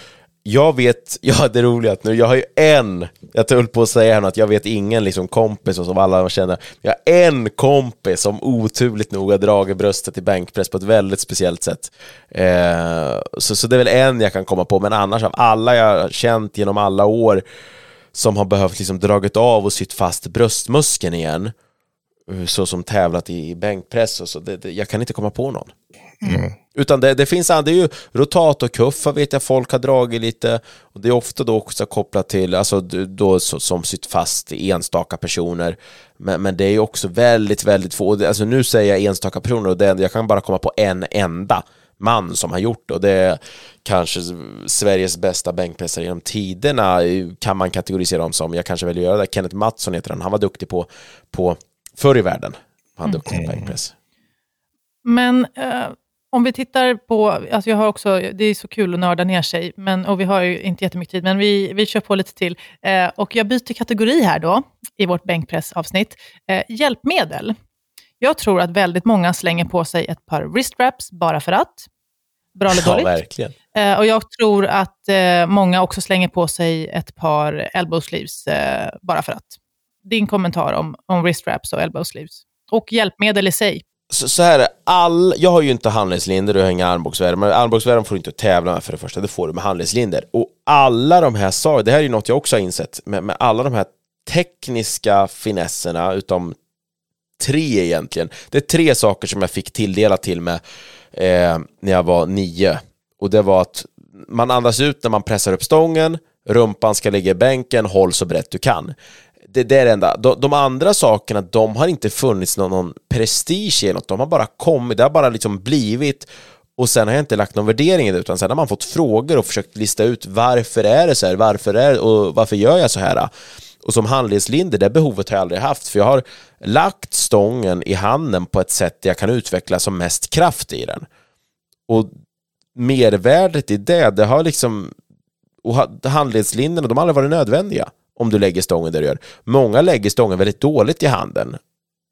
Speaker 2: jag vet, ja det är roligt nu, jag har ju en, jag höll på att säga här att jag vet ingen liksom kompis och som alla känner, jag har en kompis som oturligt nog har dragit bröstet i bänkpress på ett väldigt speciellt sätt. Eh, så, så det är väl en jag kan komma på, men annars av alla jag har känt genom alla år som har behövt liksom dragit av och sytt fast bröstmuskeln igen, eh, så som tävlat i bänkpress och så, det, det, jag kan inte komma på någon. Mm. Utan det, det finns andra, det är ju rotatorkuffar vet jag folk har dragit lite. Och det är ofta då också kopplat till, alltså då som sitter fast enstaka personer. Men, men det är ju också väldigt, väldigt få, alltså nu säger jag enstaka personer och det, jag kan bara komma på en enda man som har gjort det. Och det är kanske Sveriges bästa bänkpressare genom tiderna kan man kategorisera dem som, jag kanske vill göra det, Kenneth Mattsson heter han, han var duktig på, på förr i världen, han var duktig på bänkpress.
Speaker 3: Men eh, om vi tittar på, alltså jag har också, det är så kul att nörda ner sig, men, och vi har ju inte jättemycket tid, men vi, vi kör på lite till. Eh, och jag byter kategori här då, i vårt bänkpressavsnitt. Eh, hjälpmedel. Jag tror att väldigt många slänger på sig ett par wristwraps bara för att. Bra eller dåligt?
Speaker 2: Ja, verkligen.
Speaker 3: Eh, och jag tror att eh, många också slänger på sig ett par elbow sleeves eh, bara för att. Din kommentar om, om wristwraps och elbow sleeves. Och hjälpmedel i sig
Speaker 2: så, så här, all, jag har ju inte handledslinder och jag har inga armbågsvärmare. Armbågsvärmare får du inte tävla med för det första, det får du med handledslinder. Och alla de här sakerna, det här är ju något jag också har insett, med, med alla de här tekniska finesserna, utom tre egentligen. Det är tre saker som jag fick tilldelat till mig eh, när jag var nio. Och det var att man andas ut när man pressar upp stången, rumpan ska ligga i bänken, håll så brett du kan. Det, det är det enda. De, de, andra sakerna, de har inte funnits någon, någon prestige i något, de har bara kommit, det har bara liksom blivit och sen har jag inte lagt någon värdering i det, utan sen har man fått frågor och försökt lista ut varför är det så här, varför är det, och varför gör jag så här? Och som handledslinder, det behovet har jag aldrig haft, för jag har lagt stången i handen på ett sätt där jag kan utveckla som mest kraft i den. Och mervärdet i det, det har liksom... Och handledslinderna, de har aldrig varit nödvändiga om du lägger stången där du gör. Många lägger stången väldigt dåligt i handen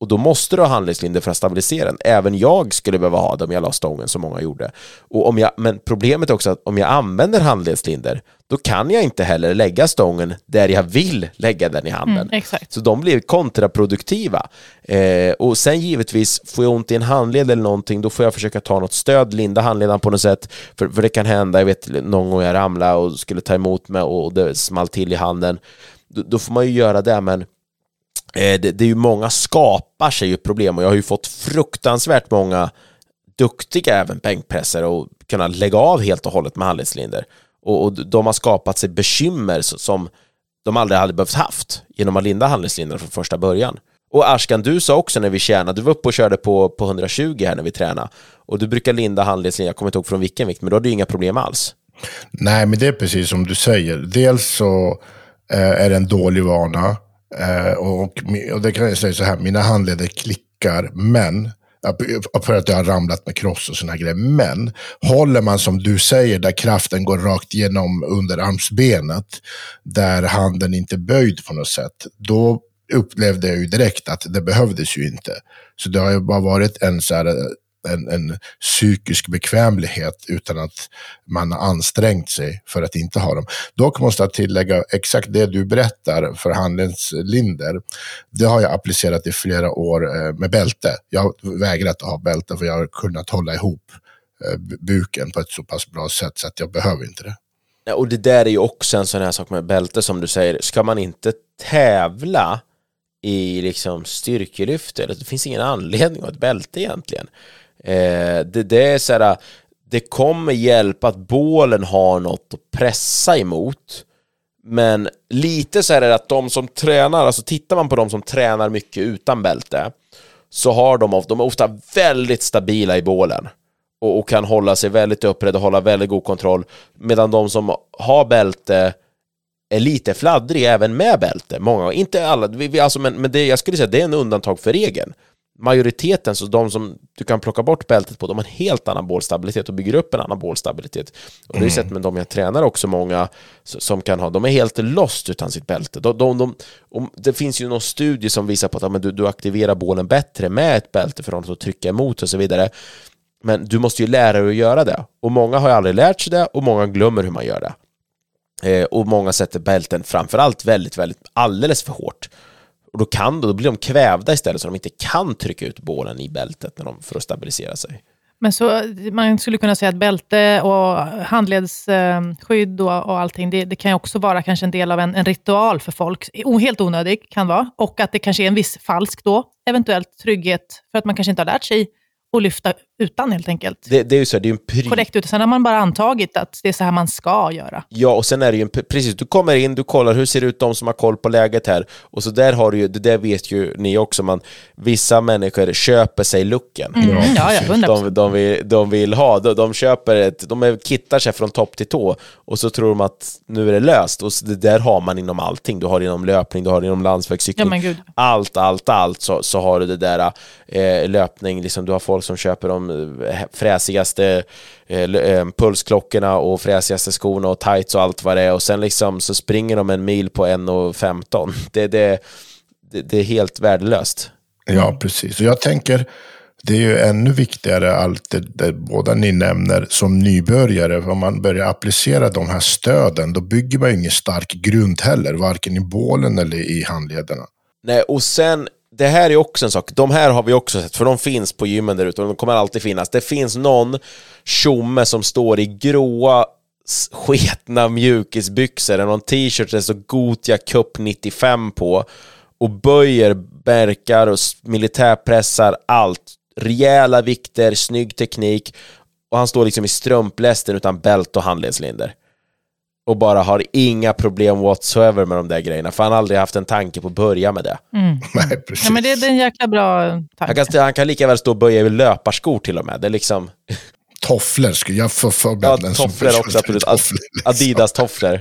Speaker 2: och då måste du ha handledslinder för att stabilisera den. Även jag skulle behöva ha det om jag la stången som många gjorde. Och om jag, men problemet är också att om jag använder handledslinder då kan jag inte heller lägga stången där jag vill lägga den i handen.
Speaker 3: Mm,
Speaker 2: så de blir kontraproduktiva. Eh, och sen givetvis, får jag ont i en handled eller någonting, då får jag försöka ta något stöd, linda handleden på något sätt. För, för det kan hända, jag vet någon gång jag ramlade och skulle ta emot mig och det small till i handen. Då, då får man ju göra det, men Eh, det, det, är ju många skapar sig ju problem och jag har ju fått fruktansvärt många duktiga även bänkpressare och kunna lägga av helt och hållet med handledslinder. Och, och, de har skapat sig bekymmer som de aldrig hade behövt haft genom att linda handledslinderna från första början. Och Ashkan, du sa också när vi tjänade, du var uppe och körde på, på 120 här när vi tränade och du brukar linda handledslinjer, jag kommer inte ihåg från vilken vikt, men då har du inga problem alls.
Speaker 1: Nej, men det är precis som du säger. Dels så Eh, är en dålig vana Eh, och, och, det kan jag säga så här, mina handleder klickar, men för att jag har ramlat med kross och sådana grejer. Men håller man som du säger, där kraften går rakt genom underarmsbenet, där handen inte är böjd på något sätt, då upplevde jag ju direkt att det behövdes ju inte. Så det har ju bara varit en så här, eh, en, en psykisk bekvämlighet utan att man har ansträngt sig för att inte ha dem. Dock måste jag tillägga exakt det du berättar för handledslinder. Det har jag applicerat i flera år eh, med bälte. Jag har vägrat att ha bälte för jag har kunnat hålla ihop eh, buken på ett så pass bra sätt så att jag behöver inte det.
Speaker 2: Ja, och det där är ju också en sån här sak med bälte som du säger, ska man inte tävla i liksom styrkelyft, eller det finns ingen anledning att ha ett bälte egentligen. Eh, det, det, är så här, det kommer hjälpa att bålen har något att pressa emot. Men lite så är det att de som tränar, alltså tittar man på de som tränar mycket utan bälte, så har de, de är ofta väldigt stabila i bålen och, och kan hålla sig väldigt upprätt och hålla väldigt god kontroll. Medan de som har bälte är lite fladdriga även med bälte. Många, inte alla, vi, vi, alltså, men, men det, jag skulle säga att det är en undantag för regeln majoriteten, så de som du kan plocka bort bältet på, de har en helt annan bålstabilitet och bygger upp en annan bålstabilitet. Och det har ju sett med de jag tränar också många som kan ha, de är helt lost utan sitt bälte. De, de, de det finns ju någon studie som visar på att ja, men du, du aktiverar bålen bättre med ett bälte för att trycka emot och så vidare. Men du måste ju lära dig att göra det. Och många har ju aldrig lärt sig det och många glömmer hur man gör det. Eh, och många sätter bälten framförallt väldigt, väldigt alldeles för hårt. Och då, kan, då blir de kvävda istället så de inte kan trycka ut bålen i bältet när de, för att stabilisera sig.
Speaker 3: Men så man skulle kunna säga att bälte och handledsskydd eh, och, och allting, det, det kan ju också vara kanske en del av en, en ritual för folk. Helt onödig kan vara. Och att det kanske är en viss falsk då, eventuellt trygghet, för att man kanske inte har lärt sig att lyfta utan helt enkelt.
Speaker 2: Det, det är ju så, det är en pry...
Speaker 3: Korrekt ut. Sen har man bara antagit att det är så här man ska göra.
Speaker 2: Ja, och sen är det ju en, precis, du kommer in, du kollar hur ser det ut de som har koll på läget här. Och så där har du ju, det där vet ju ni också, man, vissa människor köper sig looken.
Speaker 3: Mm. Ja, ja, 100%.
Speaker 2: De, de, vill, de vill ha, de, de köper ett, de kittar sig från topp till tå och så tror de att nu är det löst. Och det där har man inom allting. Du har det inom löpning, du har det inom landsvägscykling.
Speaker 3: Ja,
Speaker 2: allt, allt, allt så, så har du det där eh, löpning, liksom, du har folk som köper dem fräsigaste eh, eh, pulsklockorna och fräsigaste skorna och tights och allt vad det är och sen liksom så springer de en mil på 1.15. Det, det, det, det är helt värdelöst.
Speaker 1: Ja, precis. Och jag tänker, det är ju ännu viktigare allt det, det båda ni nämner som nybörjare. Om man börjar applicera de här stöden, då bygger man ju ingen stark grund heller, varken i bålen eller i handlederna.
Speaker 2: Nej, och sen det här är också en sak, de här har vi också sett, för de finns på gymmen där ute och de kommer alltid finnas. Det finns någon tjomme som står i gråa sketna mjukisbyxor, eller någon t-shirt där det står Gotia Cup 95 på och böjer, bärkar och militärpressar allt. Rejäla vikter, snygg teknik och han står liksom i strumplästen utan bälte och handledslinder och bara har inga problem whatsoever med de där grejerna, för han har aldrig haft en tanke på att börja med det.
Speaker 3: Mm. Nej, precis. Ja, men det, är en jäkla bra tanke.
Speaker 2: Han kan, han kan lika väl stå och böja i löparskor till och med. Det är liksom...
Speaker 1: Tofflor skulle jag få för
Speaker 2: Ja, tofflor också, absolut. Liksom. Adidas-tofflor.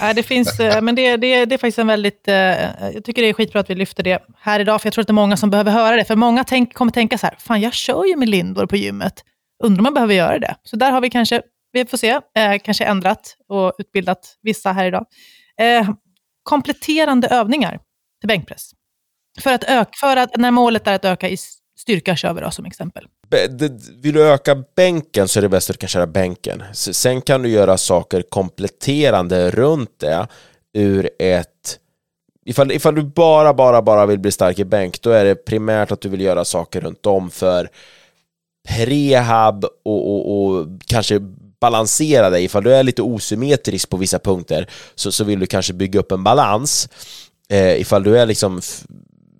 Speaker 3: ja, det finns, eh, men det, det, det är faktiskt en väldigt... Eh, jag tycker det är skitbra att vi lyfter det här idag, för jag tror att det är många som behöver höra det. För många tänk, kommer tänka så här, fan jag kör ju med lindor på gymmet. Undrar om man behöver göra det. Så där har vi kanske vi får se. Eh, kanske ändrat och utbildat vissa här idag. Eh, kompletterande övningar till bänkpress. För att, öka, för att när målet är att öka i styrka kör vi då som exempel.
Speaker 2: Vill du öka bänken så är det bäst att du kan köra bänken. Sen kan du göra saker kompletterande runt det ur ett Ifall, ifall du bara, bara, bara vill bli stark i bänk, då är det primärt att du vill göra saker runt om för prehab och, och, och kanske balansera dig. Ifall du är lite osymmetrisk på vissa punkter så, så vill du kanske bygga upp en balans. Eh, ifall du är liksom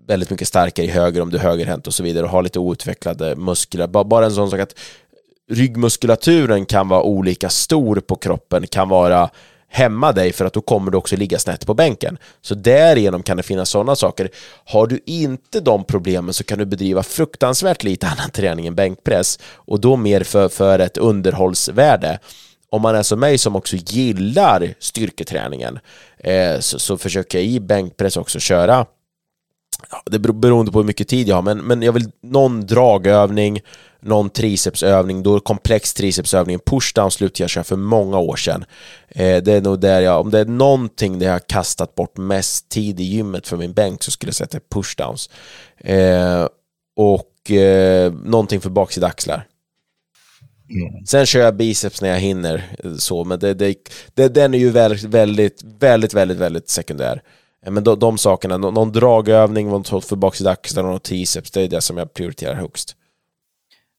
Speaker 2: väldigt mycket starkare i höger om du är högerhänt och så vidare och har lite outvecklade muskler. Bara en sån sak att ryggmuskulaturen kan vara olika stor på kroppen, kan vara hämma dig för att då kommer du också ligga snett på bänken. Så därigenom kan det finnas sådana saker. Har du inte de problemen så kan du bedriva fruktansvärt lite annan träning än bänkpress och då mer för, för ett underhållsvärde. Om man är som mig som också gillar styrketräningen eh, så, så försöker jag i bänkpress också köra ja, det beror beroende på hur mycket tid jag har, men, men jag vill någon dragövning, någon tricepsövning, då komplex tricepsövning, pushdown slutade jag köra för många år sedan. Eh, det är nog där jag, om det är någonting där jag har kastat bort mest tid i gymmet för min bänk så skulle jag säga att det är pushdowns. Eh, och eh, någonting för baksida axlar. Mm. Sen kör jag biceps när jag hinner, så, men det, det, det, den är ju väldigt, väldigt, väldigt, väldigt, väldigt sekundär. Men de, de sakerna, någon, dragövning, någon för baksida axlar och triceps, det är det som jag prioriterar högst.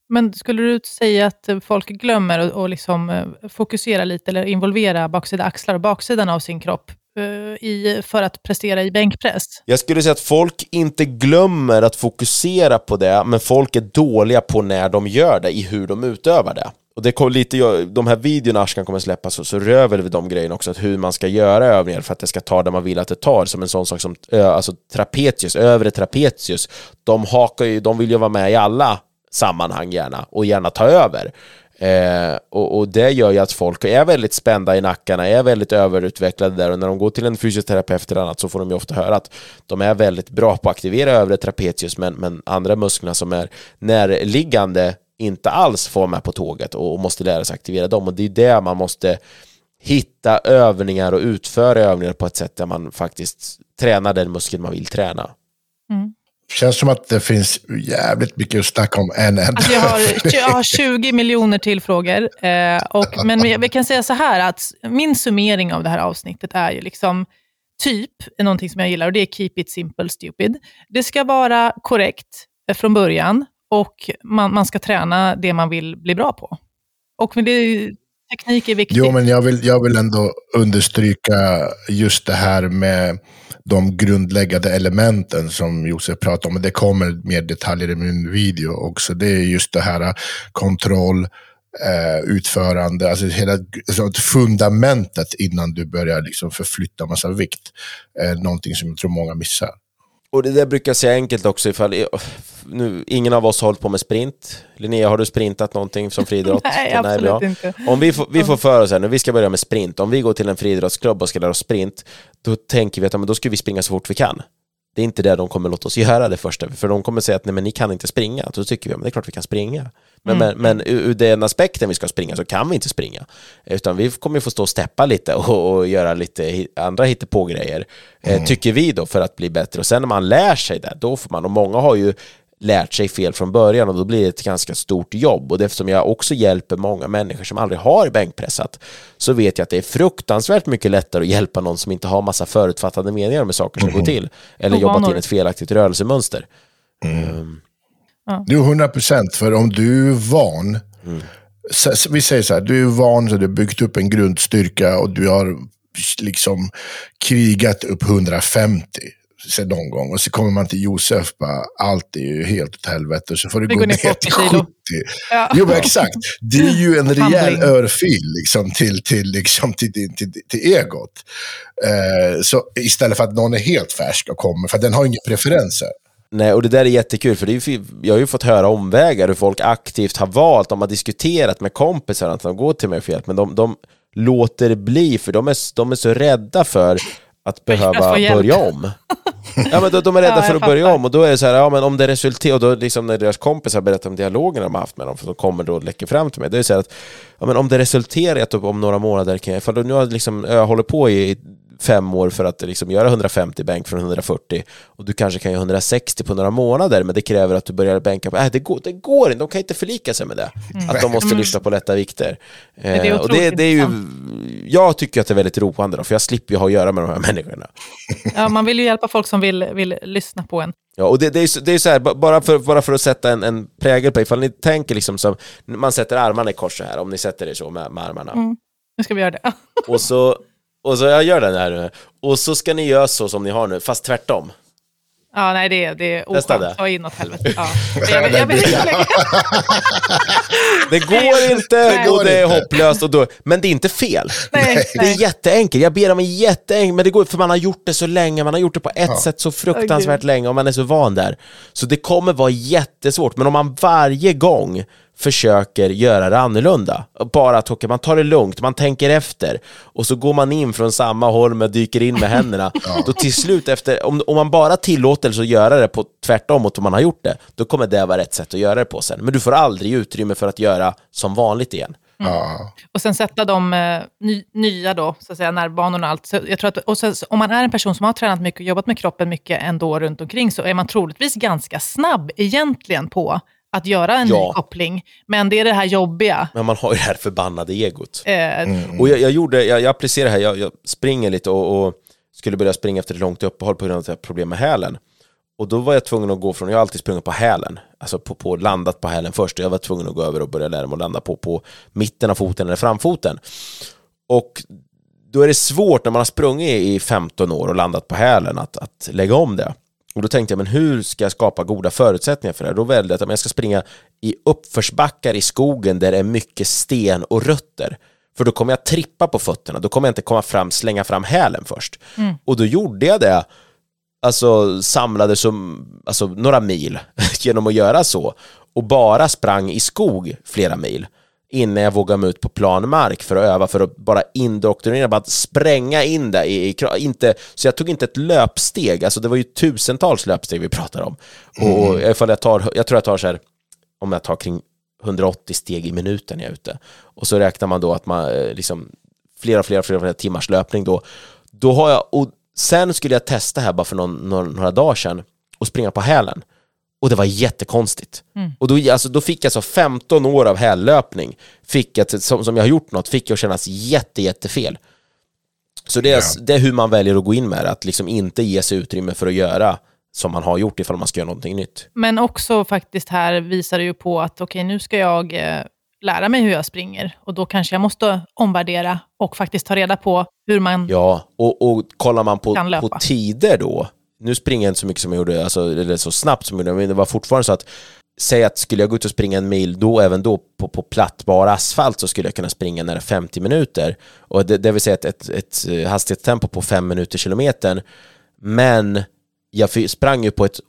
Speaker 3: Men skulle du säga att eh, folk glömmer att och liksom eh, fokusera lite eller involvera baksida axlar och baksidan av sin kropp uh, i, för att prestera i bänkpress?
Speaker 2: Jag skulle säga att folk inte glömmer att fokusera på det, men folk är dåliga på när de gör det, i hur de utövar det. Och det kom lite, de här videorna Ashkan kommer släppa så, så rör väl de grejerna också, att hur man ska göra övningar för att det ska ta det man vill att det tar, som en sån sak som alltså trapezius, övre trapezius, de hakar ju, de vill ju vara med i alla sammanhang gärna, och gärna ta över. Eh, och, och, det gör ju att folk är väldigt spända i nackarna, är väldigt överutvecklade där och när de går till en fysioterapeut eller annat så får de ju ofta höra att de är väldigt bra på att aktivera övre trapezius men, men andra musklerna som är närliggande inte alls får med på tåget och, och måste lära sig aktivera dem och det är det man måste hitta övningar och utföra övningar på ett sätt där man faktiskt tränar den muskel man vill träna.
Speaker 1: Mm. Känns som att det finns jävligt mycket att snacka om en.
Speaker 3: Alltså jag, har, jag har 20 miljoner till frågor. Eh, och, men vi kan säga så här att min summering av det här avsnittet är ju liksom typ någonting som jag gillar och det är keep it simple stupid. Det ska vara korrekt eh, från början och man, man ska träna det man vill bli bra på. Och det, teknik är viktigt.
Speaker 1: Jo, men jag vill, jag vill ändå understryka just det här med de grundläggande elementen som Josef pratade om. Det kommer mer detaljer i min video också. Det är just det här eh, kontroll, eh, utförande, alltså hela alltså fundamentet innan du börjar liksom förflytta massa vikt. Eh, någonting som jag tror många missar.
Speaker 2: Och det där brukar jag säga enkelt också ifall, nu, ingen av oss har hållit på med sprint. Linnea, har du sprintat någonting som friidrott?
Speaker 3: Nej, absolut Nej, inte.
Speaker 2: Om vi får, vi får för oss här nu, vi ska börja med sprint. Om vi går till en friidrottsklubb och ska lära oss sprint, då tänker vi att men då ska vi springa så fort vi kan. Det är inte det de kommer låta oss göra det första, för de kommer säga att nej men ni kan inte springa. Då tycker vi att det är klart vi kan springa. Men, mm. men, men ur den aspekten vi ska springa så kan vi inte springa. Utan vi kommer få stå och steppa lite och, och göra lite andra hittepågrejer, eh, mm. tycker vi då, för att bli bättre. Och sen när man lär sig det, då får man, och många har ju lärt sig fel från början och då blir det ett ganska stort jobb. Och eftersom jag också hjälper många människor som aldrig har bänkpressat så vet jag att det är fruktansvärt mycket lättare att hjälpa någon som inte har massa förutfattade meningar med saker som mm. går till eller jobbat in ett felaktigt rörelsemönster. Mm. Um.
Speaker 1: Ja. Du är 100 procent, för om du är van mm. Vi säger så här, du är van, så du har byggt upp en grundstyrka och du har liksom krigat upp 150 sen någon gång. Och så kommer man till Josef, bara, allt är ju helt åt helvete. Så får du gå ner, ner till 70. Ja. Jo, men exakt. Det är ju en rejäl örfil liksom, till, till, liksom, till, till, till, till egot. Eh, så istället för att någon är helt färsk och kommer, för den har inga preferenser.
Speaker 2: Nej, och det där är jättekul, för det är, jag har ju fått höra omvägar hur folk aktivt har valt, de har diskuterat med kompisar att de går till mig för hjälp, men de, de låter bli, för de är, de är så rädda för att behöva börja om. Ja, men de, de är rädda ja, för att börja om och då är det så här, ja men om det resulterar, och då liksom när deras kompisar berättar om dialogen de har haft med dem, för de kommer då och läcker fram till mig, det är så här att, ja men om det resulterar i att om några månader kan jag, för nu har liksom, jag håller på i fem år för att liksom göra 150 bänk från 140 och du kanske kan göra 160 på några månader men det kräver att du börjar bänka på, äh, det, går, det går inte, de kan inte förlika sig med det. Mm. Att de måste mm. lyfta på lätta vikter. Eh, det och det, det, är ju, jag tycker att det är väldigt roande då, för jag slipper ju ha att göra med de här människorna.
Speaker 3: Ja, man vill ju hjälpa folk som vill, vill lyssna på en.
Speaker 2: Ja, och det, det, är, det är så här, bara för, bara för att sätta en, en prägel på ifall ni tänker liksom som, man sätter armarna i kors så här, om ni sätter det så med, med armarna. Mm.
Speaker 3: Nu ska vi göra det.
Speaker 2: och så och så, jag gör den här nu. Och så ska ni göra så som ni har nu, fast tvärtom.
Speaker 3: Ja, nej, det är, det är oskönt. Ta inåt helvete. Ja.
Speaker 2: Jag, jag, det går inte och det är hopplöst, och då, men det är inte fel.
Speaker 3: Nej,
Speaker 2: det är jätteenkelt. Jag ber om en jätteenkel, men det går för man har gjort det så länge, man har gjort det på ett ja. sätt så fruktansvärt oh, länge och man är så van där. Så det kommer vara jättesvårt, men om man varje gång försöker göra det annorlunda. Bara att okay, man tar det lugnt, man tänker efter och så går man in från samma håll men dyker in med händerna. ja. Då till slut, efter, om, om man bara tillåter sig att göra det på tvärtom mot hur man har gjort det, då kommer det vara rätt sätt att göra det på sen. Men du får aldrig utrymme för att göra som vanligt igen.
Speaker 3: Mm. Ja. Och sen sätta de eh, ny, nya då, så att säga, närbanorna och allt. Så jag tror att, och sen, om man är en person som har tränat mycket och jobbat med kroppen mycket ändå runt omkring så är man troligtvis ganska snabb egentligen på att göra en ja. ny koppling. Men det är det här jobbiga.
Speaker 2: Men man har ju det här förbannade egot. Eh. Mm. Och jag, jag, gjorde, jag, jag applicerar här, jag, jag springer lite och, och, skulle börja springa efter ett långt uppehåll på grund av att jag har problem med hälen. Och då var jag tvungen att gå från, jag har alltid sprungit på hälen, alltså på, på landat på hälen först, och jag var tvungen att gå över och börja lära mig att landa på, på mitten av foten eller framfoten. Och då är det svårt när man har sprungit i 15 år och landat på hälen att, att lägga om det. Och då tänkte jag, men hur ska jag skapa goda förutsättningar för det? Då välde jag att jag ska springa i uppförsbackar i skogen där det är mycket sten och rötter. För då kommer jag trippa på fötterna, då kommer jag inte komma fram, slänga fram hälen först. Mm. Och då gjorde jag det, alltså samlade som, alltså, några mil genom att göra så. Och bara sprang i skog flera mil innan jag vågade mig ut på plan mark för att öva, för att bara indoktrinera, bara spränga in det i, i inte, Så jag tog inte ett löpsteg, alltså det var ju tusentals löpsteg vi pratar om. Mm. Och ifall jag tar, jag tror jag tar så här, om jag tar kring 180 steg i minuten när jag är ute. Och så räknar man då att man eh, liksom flera, flera, flera, flera timmars löpning då. Då har jag, och sen skulle jag testa här bara för någon, några, några dagar sedan och springa på hälen. Och det var jättekonstigt. Mm. Och då, alltså, då fick jag alltså 15 år av hällöpning, fick jag, som, som jag har gjort något, fick jag kännas jätte, jättefel. Så det är, ja. det är hur man väljer att gå in med det, att liksom inte ge sig utrymme för att göra som man har gjort ifall man ska göra någonting nytt.
Speaker 3: Men också faktiskt här visar det ju på att okej, okay, nu ska jag eh, lära mig hur jag springer och då kanske jag måste omvärdera och faktiskt ta reda på hur man
Speaker 2: Ja, och, och kollar man på, på tider då, nu springer jag inte så mycket som jag gjorde, alltså, eller så snabbt som jag gjorde, men det var fortfarande så att Säg att skulle jag gå ut och springa en mil då, även då på, på platt, bar asfalt, så skulle jag kunna springa nära 50 minuter. Och det, det vill säga ett, ett, ett eh, hastighetstempo på 5 minuter kilometern. Men jag sprang ju på ett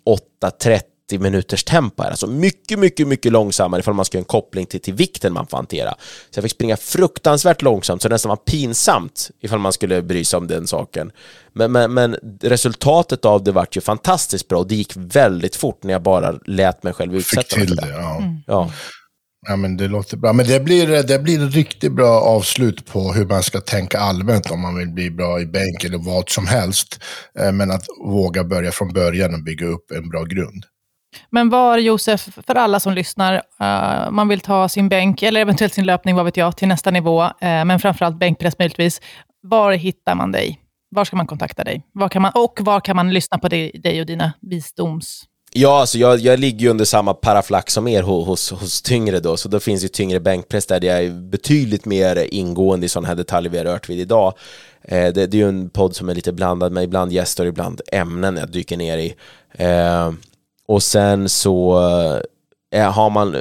Speaker 2: 8.30 30 minuters tempo här. Alltså mycket, mycket, mycket långsammare ifall man ska göra en koppling till, till vikten man får hantera. Så jag fick springa fruktansvärt långsamt, så det nästan var pinsamt ifall man skulle bry sig om den saken. Men, men, men resultatet av det vart ju fantastiskt bra och det gick väldigt fort när jag bara lät mig själv utsätta
Speaker 1: mig för det. Ja. Mm. ja. Ja, men det låter bra. Men det blir, det blir ett riktigt bra avslut på hur man ska tänka allmänt om man vill bli bra i bänk eller vad som helst. Eh, men att våga börja från början och bygga upp en bra grund.
Speaker 3: Men var, Josef, för alla som lyssnar, uh, man vill ta sin bänk, eller eventuellt sin löpning, vad vet jag, till nästa nivå, uh, men framförallt bänkpress möjligtvis. Var hittar man dig? Var ska man kontakta dig? Var kan man, och var kan man lyssna på dig, dig och dina visdoms...
Speaker 2: Ja, alltså jag, jag ligger ju under samma paraflack som er hos, hos tyngre då, så då finns ju tyngre bänkpress där jag är betydligt mer ingående i sådana här detaljer vi har rört vid idag. Eh, det, det, är ju en podd som är lite blandad med ibland gäster ibland ämnen jag dyker ner i. Eh, och sen så eh, har man,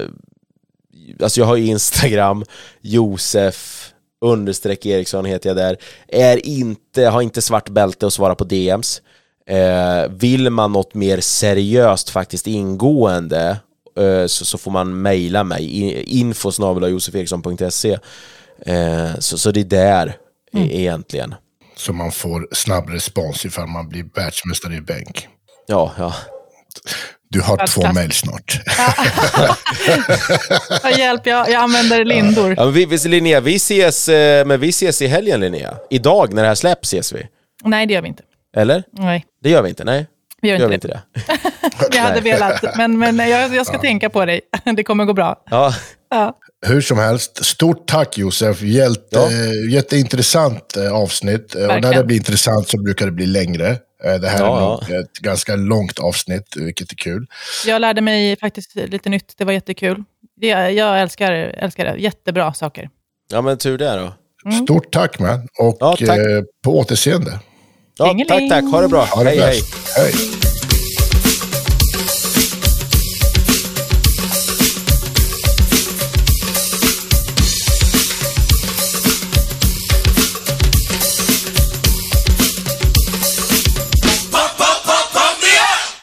Speaker 2: alltså jag har ju Instagram, Josef understreck Eriksson heter jag där, är inte, har inte svart bälte och svarar på DMs. Eh, vill man något mer seriöst, faktiskt ingående, eh, så, så, får man mejla mig, info joseferiksson.se. Eh, så, så det är där mm. egentligen.
Speaker 1: Så man får snabb respons ifall man blir världsmästare i bänk.
Speaker 2: Ja, ja.
Speaker 1: Du har två mejl snart.
Speaker 3: Ja. hjälp, jag, jag använder lindor.
Speaker 2: Ja, men vi, Linnea, vi ses, eh, men vi ses i helgen Linnea. Idag när det här släpps ses vi.
Speaker 3: Nej, det gör vi inte.
Speaker 2: Eller?
Speaker 3: Nej.
Speaker 2: Det gör vi inte, nej.
Speaker 3: Vi gör,
Speaker 2: gör
Speaker 3: inte, det. inte det. jag hade velat, men, men jag, jag ska ja. tänka på dig. Det kommer gå bra.
Speaker 2: Ja.
Speaker 3: ja.
Speaker 1: Hur som helst, stort tack Josef. Jätte, ja. Jätteintressant eh, avsnitt. Verkligen. Och när det blir intressant så brukar det bli längre. Eh, det här ja, är ett ganska långt avsnitt, vilket är kul.
Speaker 3: Jag lärde mig faktiskt lite nytt. Det var jättekul. Jag älskar, älskar det. Jättebra saker.
Speaker 2: Ja, men tur det då.
Speaker 1: Mm. Stort tack man. Och ja, tack. Eh, på återseende.
Speaker 2: Ja, tack, tack. Ha det bra.
Speaker 1: Ha det hej, hej. hej.